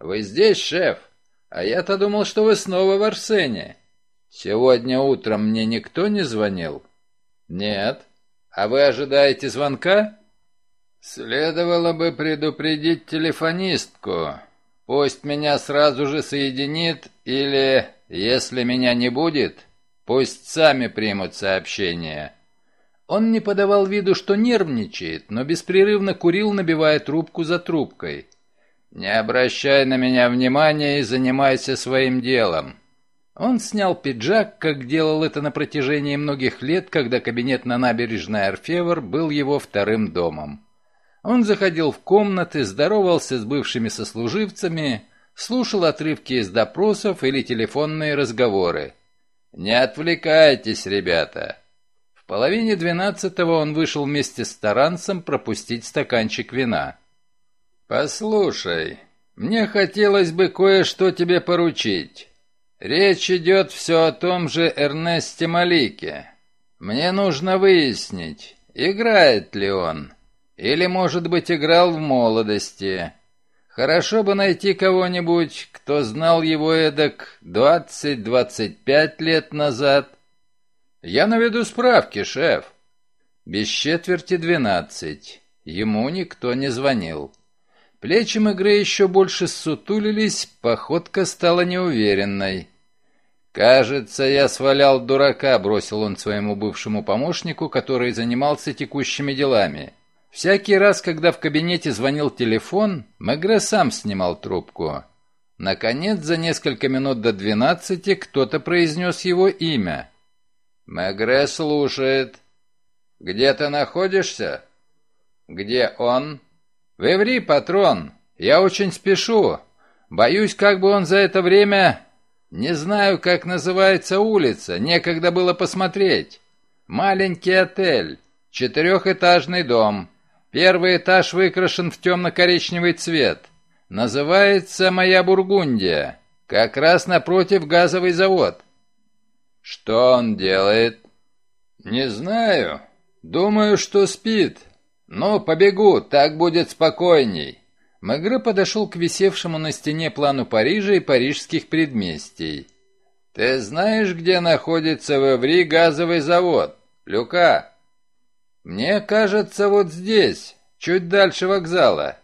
«Вы здесь, шеф? А я-то думал, что вы снова в Арсене. Сегодня утром мне никто не звонил?» «Нет. А вы ожидаете звонка?» «Следовало бы предупредить телефонистку. Пусть меня сразу же соединит или, если меня не будет, пусть сами примут сообщение». Он не подавал виду, что нервничает, но беспрерывно курил, набивая трубку за трубкой. «Не обращай на меня внимания и занимайся своим делом». Он снял пиджак, как делал это на протяжении многих лет, когда кабинет на набережной Орфевр был его вторым домом. Он заходил в комнаты, здоровался с бывшими сослуживцами, слушал отрывки из допросов или телефонные разговоры. «Не отвлекайтесь, ребята половине двенадцатого он вышел вместе с таранцем пропустить стаканчик вина. «Послушай, мне хотелось бы кое-что тебе поручить. Речь идет все о том же Эрнесте Малике. Мне нужно выяснить, играет ли он, или, может быть, играл в молодости. Хорошо бы найти кого-нибудь, кто знал его эдак 20-25 лет назад, я наведу справки, шеф. Без четверти двенадцать. Ему никто не звонил. Плечи Мегре еще больше сутулились, походка стала неуверенной. «Кажется, я свалял дурака», — бросил он своему бывшему помощнику, который занимался текущими делами. Всякий раз, когда в кабинете звонил телефон, Мегре сам снимал трубку. Наконец, за несколько минут до двенадцати кто-то произнес его имя. Мегре слушает. Где ты находишься? Где он? Веври, патрон. Я очень спешу. Боюсь, как бы он за это время... Не знаю, как называется улица. Некогда было посмотреть. Маленький отель. Четырехэтажный дом. Первый этаж выкрашен в темно-коричневый цвет. Называется «Моя Бургундия». Как раз напротив газовый завод. «Что он делает?» «Не знаю. Думаю, что спит. Но побегу, так будет спокойней». Магре подошел к висевшему на стене плану Парижа и парижских предместий. «Ты знаешь, где находится в Эври газовый завод? Люка?» «Мне кажется, вот здесь, чуть дальше вокзала.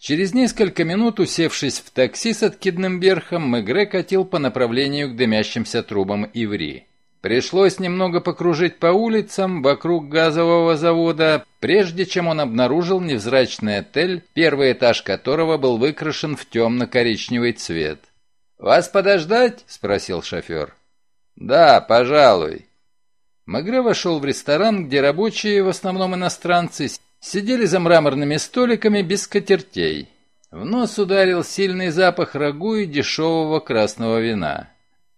Через несколько минут, усевшись в такси с откидным верхом, Мегре катил по направлению к дымящимся трубам Иври. Пришлось немного покружить по улицам вокруг газового завода, прежде чем он обнаружил невзрачный отель, первый этаж которого был выкрашен в темно-коричневый цвет. «Вас подождать?» – спросил шофер. «Да, пожалуй». Мегре вошел в ресторан, где рабочие, в основном иностранцы, Сидели за мраморными столиками без катертей. В нос ударил сильный запах рагу и дешевого красного вина.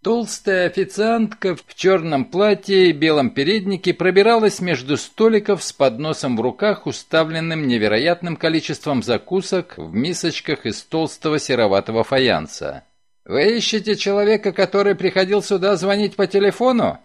Толстая официантка в черном платье и белом переднике пробиралась между столиков с подносом в руках, уставленным невероятным количеством закусок в мисочках из толстого сероватого фаянса. «Вы ищете человека, который приходил сюда звонить по телефону?»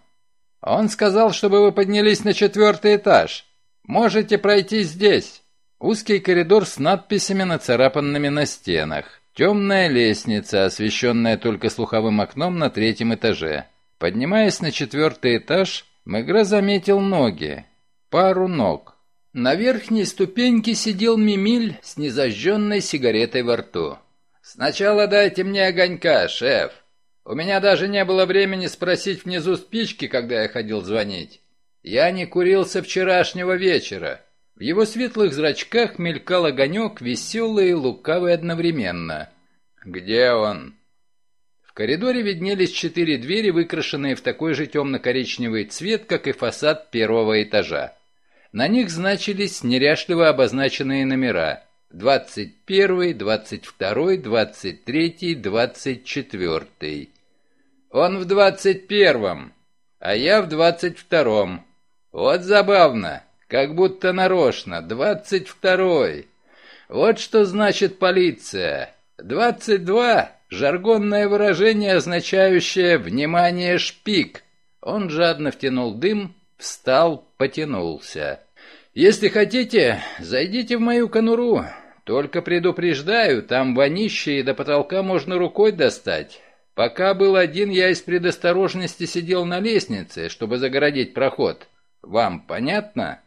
«Он сказал, чтобы вы поднялись на четвертый этаж. Можете пройти здесь. Узкий коридор с надписями, нацарапанными на стенах. Темная лестница, освещенная только слуховым окном на третьем этаже. Поднимаясь на четвертый этаж, Мегре заметил ноги. Пару ног. На верхней ступеньке сидел Мимиль с незажженной сигаретой во рту. «Сначала дайте мне огонька, шеф. У меня даже не было времени спросить внизу спички, когда я ходил звонить. Я не курил со вчерашнего вечера. В его светлых зрачках мелькал огонек, веселый и лукавый одновременно. «Где он?» В коридоре виднелись четыре двери, выкрашенные в такой же темно-коричневый цвет, как и фасад первого этажа. На них значились неряшливо обозначенные номера – 21, 22, 23, 24. «Он в 21-м, а я в 22-м», вот забавно, как будто нарочно, двадцать второй. Вот что значит полиция. Двадцать два — жаргонное выражение, означающее «внимание, шпик». Он жадно втянул дым, встал, потянулся. «Если хотите, зайдите в мою конуру. Только предупреждаю, там вонище и до потолка можно рукой достать. Пока был один, я из предосторожности сидел на лестнице, чтобы загородить проход. Вам понятно?»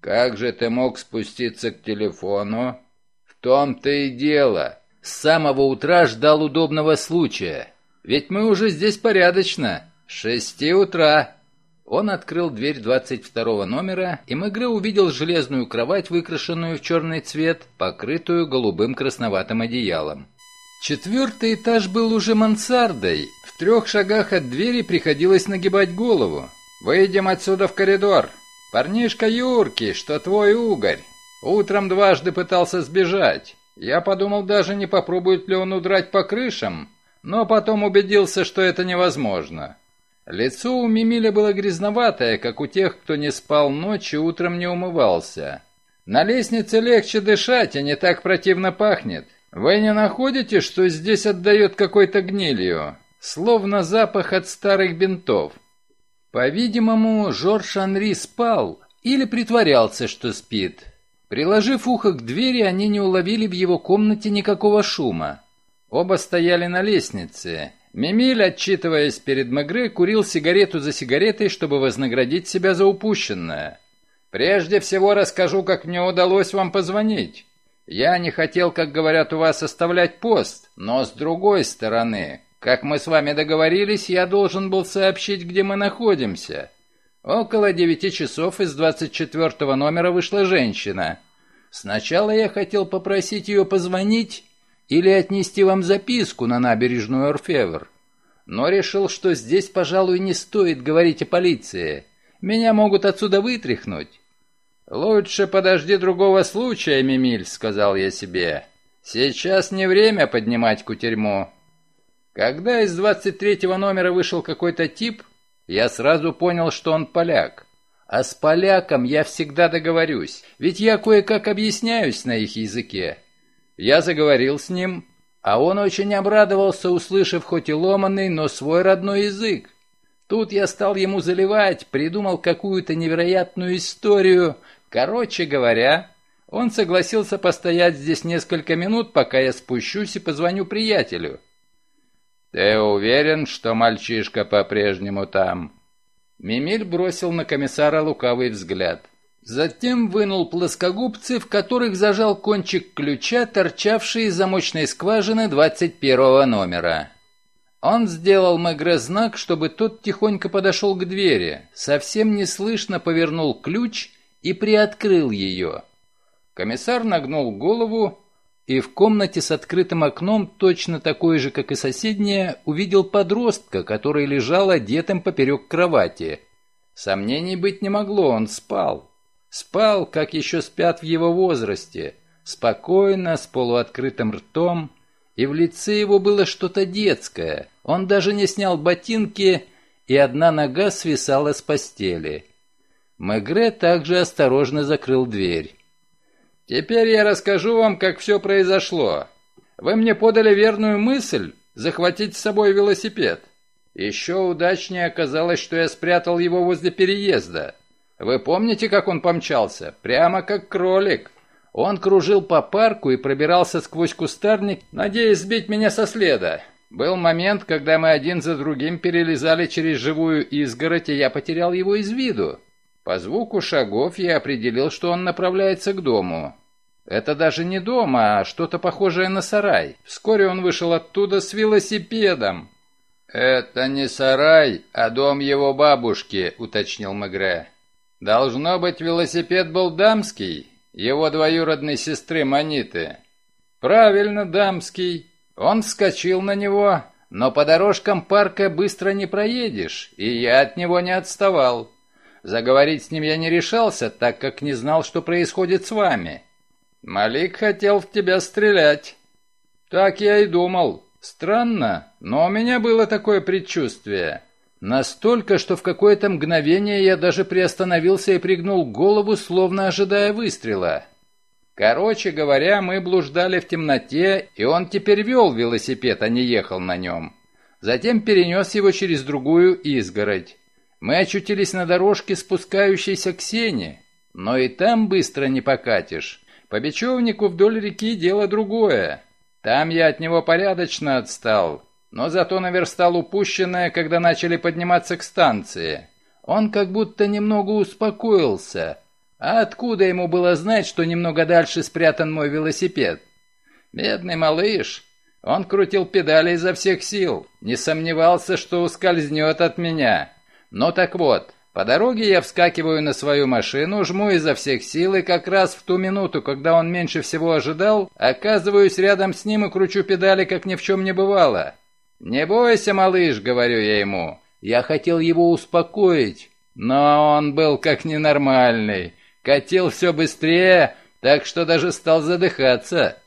«Как же ты мог спуститься к телефону?» «В том-то и дело. С самого утра ждал удобного случая. Ведь мы уже здесь порядочно. Шести утра». Он открыл дверь 22 номера, и Мегре увидел железную кровать, выкрашенную в черный цвет, покрытую голубым красноватым одеялом. Четвертый этаж был уже мансардой. В трех шагах от двери приходилось нагибать голову. Выйдем отсюда в коридор. Парнишка Юрки, что твой угорь, утром дважды пытался сбежать. Я подумал, даже не попробует ли он удрать по крышам, но потом убедился, что это невозможно. Лицо у Мимиля было грязноватое, как у тех, кто не спал ночью, утром не умывался. На лестнице легче дышать, и не так противно пахнет. Вы не находите, что здесь отдает какой-то гнилью? Словно запах от старых бинтов. По-видимому, Жорж Анри спал или притворялся, что спит. Приложив ухо к двери, они не уловили в его комнате никакого шума. Оба стояли на лестнице. Мемиль, отчитываясь перед Мегре, курил сигарету за сигаретой, чтобы вознаградить себя за упущенное. «Прежде всего расскажу, как мне удалось вам позвонить. Я не хотел, как говорят у вас, оставлять пост, но с другой стороны, как мы с вами договорились, я должен был сообщить, где мы находимся. Около девяти часов из двадцать четвертого номера вышла женщина. Сначала я хотел попросить ее позвонить или отнести вам записку на набережную Орфевр. Но решил, что здесь, пожалуй, не стоит говорить о полиции. Меня могут отсюда вытряхнуть. «Лучше подожди другого случая, Мимиль», — сказал я себе. «Сейчас не время поднимать кутерьму». Когда из 23-го номера вышел какой-то тип, я сразу понял, что он поляк. А с поляком я всегда договорюсь, ведь я кое-как объясняюсь на их языке. Я заговорил с ним, а он очень обрадовался, услышав хоть и ломанный, но свой родной язык. Тут я стал ему заливать, придумал какую-то невероятную историю. Короче говоря, он согласился постоять здесь несколько минут, пока я спущусь и позвоню приятелю. «Ты уверен, что мальчишка по-прежнему там?» Мимиль бросил на комиссара лукавый взгляд. Затем вынул плоскогубцы, в которых зажал кончик ключа, торчавший из замочной скважины 21 номера. Он сделал Мегре знак, чтобы тот тихонько подошел к двери, совсем неслышно повернул ключ и приоткрыл ее. Комиссар нагнул голову и в комнате с открытым окном, точно такой же, как и соседняя, увидел подростка, который лежал одетым поперек кровати. Сомнений быть не могло, он спал. Спал, как еще спят в его возрасте, спокойно, с полуоткрытым ртом, и в лице его было что-то детское. Он даже не снял ботинки, и одна нога свисала с постели. Мегре также осторожно закрыл дверь. Теперь я расскажу вам, как все произошло. Вы мне подали верную мысль захватить с собой велосипед. Еще удачнее оказалось, что я спрятал его возле переезда. Вы помните, как он помчался? Прямо как кролик. Он кружил по парку и пробирался сквозь кустарник, надеясь сбить меня со следа. Был момент, когда мы один за другим перелезали через живую изгородь, и я потерял его из виду. По звуку шагов я определил, что он направляется к дому. Это даже не дом, а что-то похожее на сарай. Вскоре он вышел оттуда с велосипедом. «Это не сарай, а дом его бабушки», — уточнил Мегре. «Должно быть, велосипед был дамский, его двоюродной сестры Маниты». «Правильно, дамский. Он вскочил на него, но по дорожкам парка быстро не проедешь, и я от него не отставал». Заговорить с ним я не решался, так как не знал, что происходит с вами. Малик хотел в тебя стрелять. Так я и думал. Странно, но у меня было такое предчувствие. Настолько, что в какое-то мгновение я даже приостановился и пригнул голову, словно ожидая выстрела. Короче говоря, мы блуждали в темноте, и он теперь вел велосипед, а не ехал на нем. Затем перенес его через другую изгородь. Мы очутились на дорожке, спускающейся к сене, но и там быстро не покатишь. По бечевнику вдоль реки дело другое. Там я от него порядочно отстал, но зато наверстал упущенное, когда начали подниматься к станции. Он как будто немного успокоился. А откуда ему было знать, что немного дальше спрятан мой велосипед? Бедный малыш. Он крутил педали изо всех сил, не сомневался, что ускользнет от меня. Но так вот, по дороге я вскакиваю на свою машину, жму изо всех сил и как раз в ту минуту, когда он меньше всего ожидал, оказываюсь рядом с ним и кручу педали, как ни в чем не бывало. «Не бойся, малыш», — говорю я ему. Я хотел его успокоить, но он был как ненормальный. Катил все быстрее, так что даже стал задыхаться.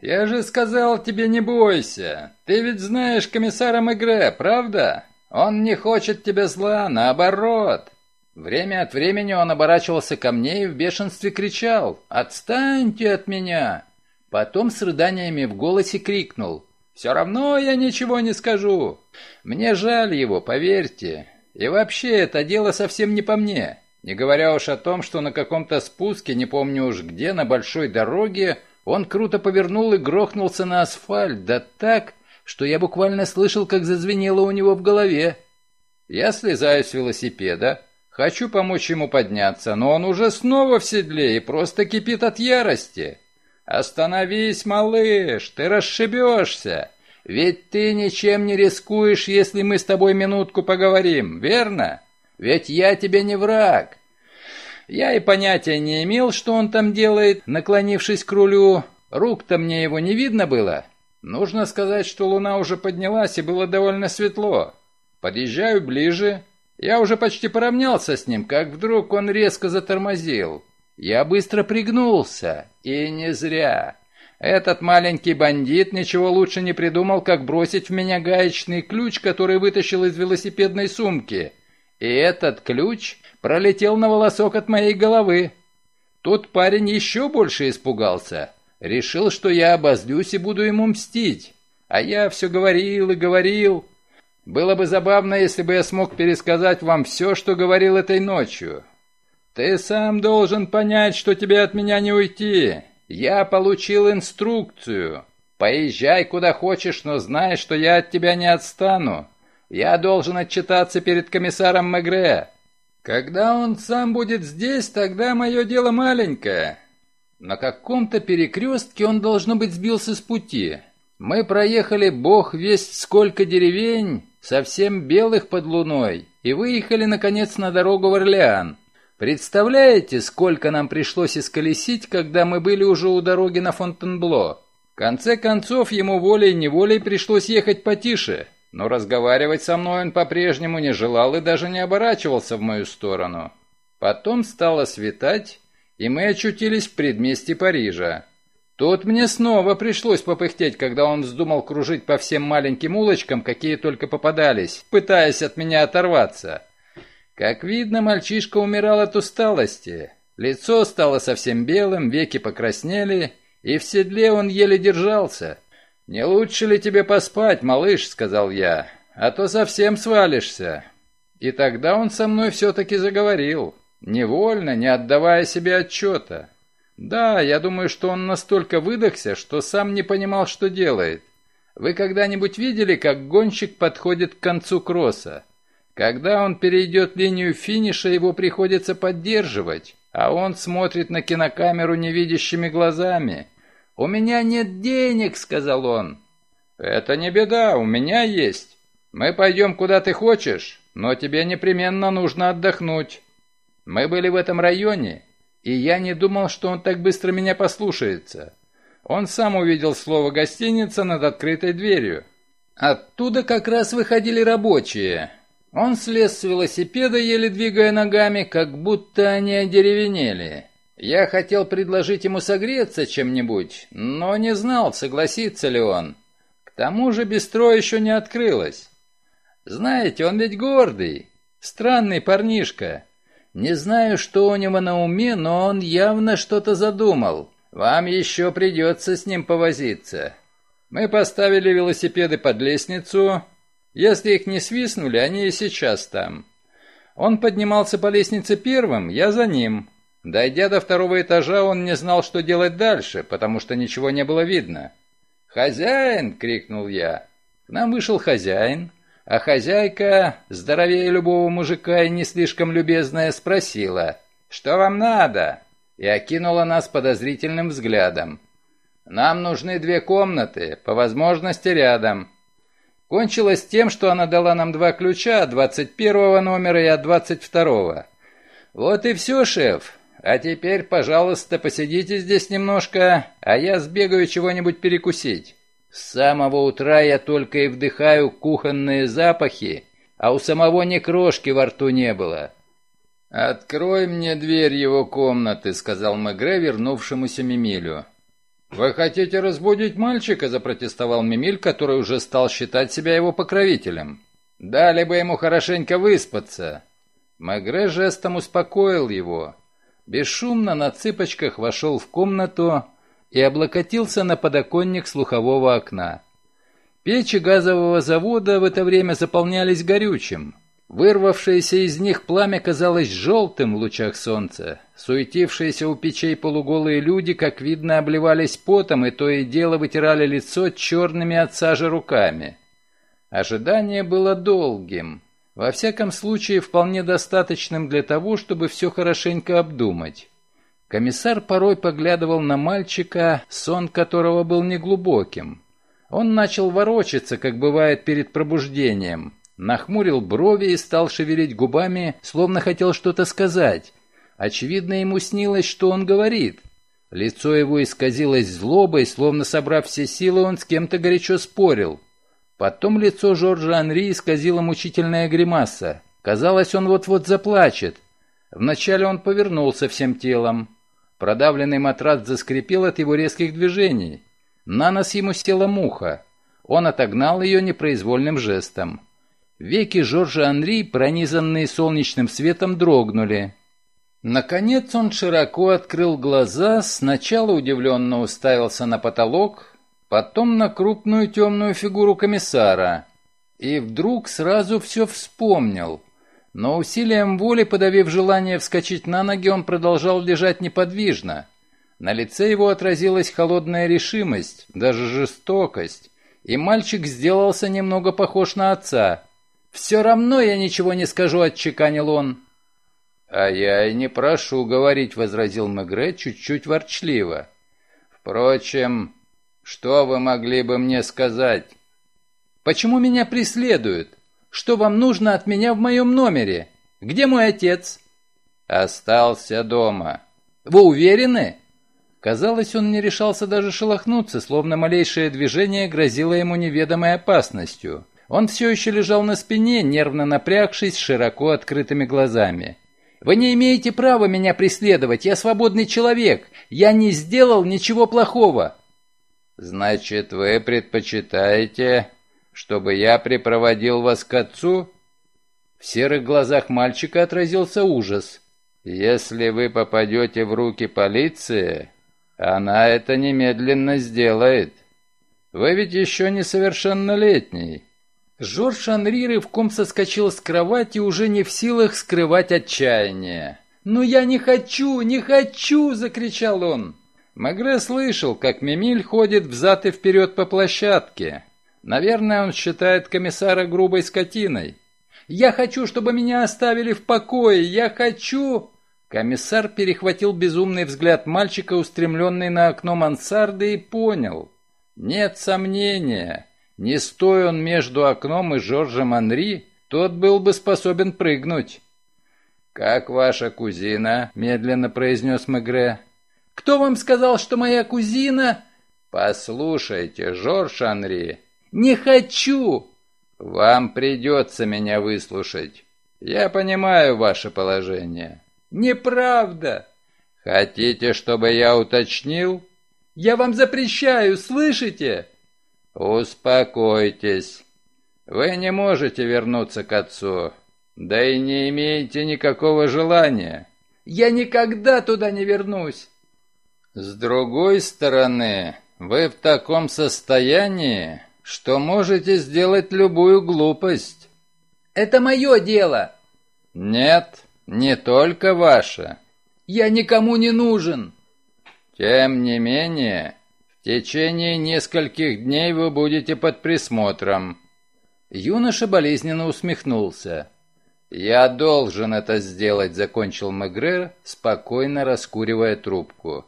«Я же сказал тебе не бойся. Ты ведь знаешь комиссара Мегре, правда?» Он не хочет тебе зла, наоборот. Время от времени он оборачивался ко мне и в бешенстве кричал «Отстаньте от меня!» Потом с рыданиями в голосе крикнул «Все равно я ничего не скажу! Мне жаль его, поверьте! И вообще, это дело совсем не по мне!» Не говоря уж о том, что на каком-то спуске, не помню уж где, на большой дороге, он круто повернул и грохнулся на асфальт, да так, что я буквально слышал, как зазвенело у него в голове. Я слезаю с велосипеда, хочу помочь ему подняться, но он уже снова в седле и просто кипит от ярости. «Остановись, малыш, ты расшибешься!» Ведь ты ничем не рискуешь, если мы с тобой минутку поговорим, верно? Ведь я тебе не враг. Я и понятия не имел, что он там делает, наклонившись к рулю. Рук-то мне его не видно было. Нужно сказать, что луна уже поднялась и было довольно светло. Подъезжаю ближе. Я уже почти поравнялся с ним, как вдруг он резко затормозил. Я быстро пригнулся. И не зря. Этот маленький бандит ничего лучше не придумал, как бросить в меня гаечный ключ, который вытащил из велосипедной сумки. И этот ключ пролетел на волосок от моей головы. Тот парень еще больше испугался. Решил, что я обозлюсь и буду ему мстить. А я все говорил и говорил. Было бы забавно, если бы я смог пересказать вам все, что говорил этой ночью. Ты сам должен понять, что тебе от меня не уйти. Я получил инструкцию. Поезжай куда хочешь, но знай, что я от тебя не отстану. Я должен отчитаться перед комиссаром Мегре. Когда он сам будет здесь, тогда мое дело маленькое. На каком-то перекрестке он, должно быть, сбился с пути. Мы проехали бог весть сколько деревень, совсем белых под луной, и выехали, наконец, на дорогу в Орлеан. Представляете, сколько нам пришлось исколесить, когда мы были уже у дороги на Фонтенбло? В конце концов, ему волей-неволей пришлось ехать потише, но разговаривать со мной он по-прежнему не желал и даже не оборачивался в мою сторону. Потом стало светать, и мы очутились в предместе Парижа. Тут мне снова пришлось попыхтеть, когда он вздумал кружить по всем маленьким улочкам, какие только попадались, пытаясь от меня оторваться. Как видно, мальчишка умирал от усталости. Лицо стало совсем белым, веки покраснели, и в седле он еле держался. «Не лучше ли тебе поспать, малыш?» — сказал я. «А то совсем свалишься». И тогда он со мной все-таки заговорил. Невольно, не отдавая себе отчета. Да, я думаю, что он настолько выдохся, что сам не понимал, что делает. Вы когда-нибудь видели, как гонщик подходит к концу кросса? Когда он перейдет линию финиша, его приходится поддерживать, а он смотрит на кинокамеру невидящими глазами. «У меня нет денег», — сказал он. «Это не беда, у меня есть. Мы пойдем куда ты хочешь, но тебе непременно нужно отдохнуть. Мы были в этом районе, и я не думал, что он так быстро меня послушается. Он сам увидел слово «гостиница» над открытой дверью. Оттуда как раз выходили рабочие. Он слез с велосипеда, еле двигая ногами, как будто они одеревенели. Я хотел предложить ему согреться чем-нибудь, но не знал, согласится ли он. К тому же бистро еще не открылось. Знаете, он ведь гордый, странный парнишка. Не знаю, что у него на уме, но он явно что-то задумал. Вам еще придется с ним повозиться. Мы поставили велосипеды под лестницу. Если их не свистнули, они и сейчас там. Он поднимался по лестнице первым, я за ним. Дойдя до второго этажа, он не знал, что делать дальше, потому что ничего не было видно. «Хозяин!» — крикнул я. К нам вышел хозяин, а хозяйка, здоровее любого мужика и не слишком любезная, спросила, «Что вам надо?» и окинула нас подозрительным взглядом. «Нам нужны две комнаты, по возможности рядом». Кончилось тем, что она дала нам два ключа от 21 номера и от 22. -го. «Вот и все, шеф. А теперь, пожалуйста, посидите здесь немножко, а я сбегаю чего-нибудь перекусить». С самого утра я только и вдыхаю кухонные запахи, а у самого ни крошки во рту не было. «Открой мне дверь его комнаты», — сказал Мегре вернувшемуся Мемилю. «Вы хотите разбудить мальчика?» — запротестовал Мемиль, который уже стал считать себя его покровителем. «Дали бы ему хорошенько выспаться». Мегре жестом успокоил его. Бесшумно на цыпочках вошел в комнату и облокотился на подоконник слухового окна. Печи газового завода в это время заполнялись горючим. Вырвавшееся из них пламя казалось желтым в лучах солнца. Суетившиеся у печей полуголые люди, как видно, обливались потом и то и дело вытирали лицо черными от сажи руками. Ожидание было долгим. Во всяком случае, вполне достаточным для того, чтобы все хорошенько обдумать. Комиссар порой поглядывал на мальчика, сон которого был неглубоким. Он начал ворочаться, как бывает перед пробуждением, нахмурил брови и стал шевелить губами, словно хотел что-то сказать. Очевидно, ему снилось, что он говорит. Лицо его исказилось злобой, словно собрав все силы, он с кем-то горячо спорил. Потом лицо Жоржа Анри исказила мучительная гримаса. Казалось, он вот-вот заплачет. Вначале он повернулся всем телом. Продавленный матрас заскрипел от его резких движений. На нос ему села муха. Он отогнал ее непроизвольным жестом. Веки Жоржа Анри, пронизанные солнечным светом, дрогнули. Наконец он широко открыл глаза, сначала удивленно уставился на потолок, потом на крупную темную фигуру комиссара. И вдруг сразу все вспомнил. Но усилием воли, подавив желание вскочить на ноги, он продолжал лежать неподвижно. На лице его отразилась холодная решимость, даже жестокость, и мальчик сделался немного похож на отца. «Все равно я ничего не скажу», — отчеканил он. «А я и не прошу говорить», — возразил Мегре чуть-чуть ворчливо. «Впрочем, что вы могли бы мне сказать?» «Почему меня преследуют? что вам нужно от меня в моем номере? Где мой отец?» «Остался дома». «Вы уверены?» Казалось, он не решался даже шелохнуться, словно малейшее движение грозило ему неведомой опасностью. Он все еще лежал на спине, нервно напрягшись, широко открытыми глазами. «Вы не имеете права меня преследовать, я свободный человек, я не сделал ничего плохого». «Значит, вы предпочитаете...» чтобы я припроводил вас к отцу?» В серых глазах мальчика отразился ужас. «Если вы попадете в руки полиции, она это немедленно сделает. Вы ведь еще несовершеннолетний». Жорж Анри рывком соскочил с кровати, уже не в силах скрывать отчаяние. «Но я не хочу, не хочу!» – закричал он. Магре слышал, как Мемиль ходит взад и вперед по площадке. Наверное, он считает комиссара грубой скотиной. «Я хочу, чтобы меня оставили в покое! Я хочу...» Комиссар перехватил безумный взгляд мальчика, устремленный на окно мансарды, и понял. Нет сомнения, не стоя он между окном и Жоржем Анри, тот был бы способен прыгнуть. «Как ваша кузина?» — медленно произнес Мегре. «Кто вам сказал, что моя кузина...» «Послушайте, Жорж Анри, не хочу!» «Вам придется меня выслушать. Я понимаю ваше положение». «Неправда!» «Хотите, чтобы я уточнил?» «Я вам запрещаю, слышите?» «Успокойтесь. Вы не можете вернуться к отцу, да и не имеете никакого желания». «Я никогда туда не вернусь!» «С другой стороны, вы в таком состоянии, что можете сделать любую глупость. Это мое дело. Нет, не только ваше. Я никому не нужен. Тем не менее, в течение нескольких дней вы будете под присмотром. Юноша болезненно усмехнулся. «Я должен это сделать», — закончил Мегрер, спокойно раскуривая трубку.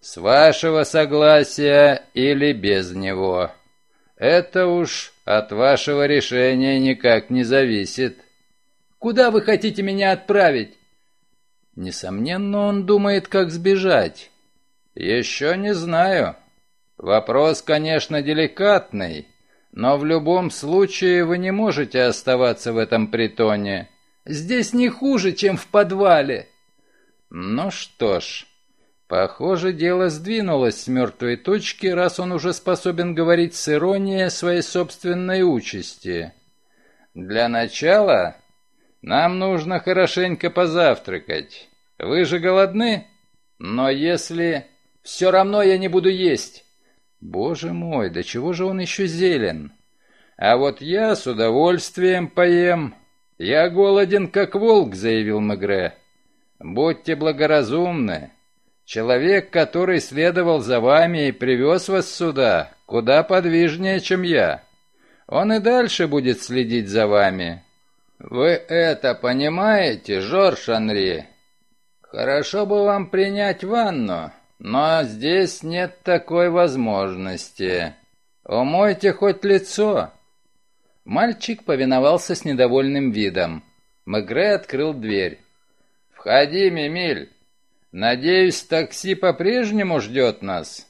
«С вашего согласия или без него?» Это уж от вашего решения никак не зависит. Куда вы хотите меня отправить? Несомненно, он думает, как сбежать. Еще не знаю. Вопрос, конечно, деликатный, но в любом случае вы не можете оставаться в этом притоне. Здесь не хуже, чем в подвале. Ну что ж, Похоже, дело сдвинулось с мертвой точки, раз он уже способен говорить с иронией о своей собственной участи. Для начала нам нужно хорошенько позавтракать. Вы же голодны? Но если... Все равно я не буду есть. Боже мой, до да чего же он еще зелен? А вот я с удовольствием поем. Я голоден, как волк, заявил Мегре. Будьте благоразумны. Человек, который следовал за вами и привез вас сюда, куда подвижнее, чем я. Он и дальше будет следить за вами. Вы это понимаете, Жорж Анри? Хорошо бы вам принять ванну, но здесь нет такой возможности. Умойте хоть лицо. Мальчик повиновался с недовольным видом. Мегре открыл дверь. «Входи, Мимиль!» Надеюсь, такси по-прежнему ждет нас.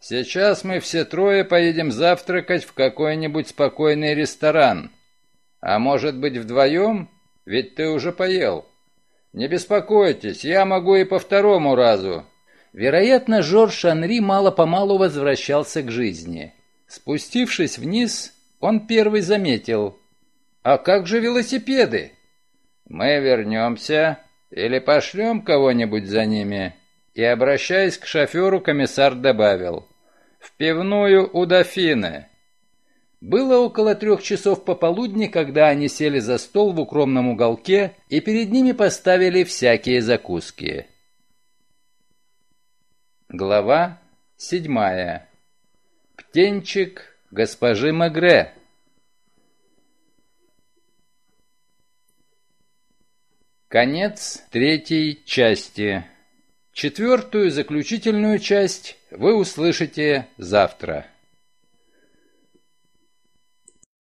Сейчас мы все трое поедем завтракать в какой-нибудь спокойный ресторан. А может быть вдвоем? Ведь ты уже поел. Не беспокойтесь, я могу и по второму разу. Вероятно, Жорж Анри мало-помалу возвращался к жизни. Спустившись вниз, он первый заметил. «А как же велосипеды?» «Мы вернемся, или пошлем кого-нибудь за ними?» И, обращаясь к шоферу, комиссар добавил. «В пивную у дофины». Было около трех часов пополудни, когда они сели за стол в укромном уголке, и перед ними поставили всякие закуски. Глава седьмая. Птенчик госпожи Мегре. Конец третьей части. Четвертую заключительную часть вы услышите завтра.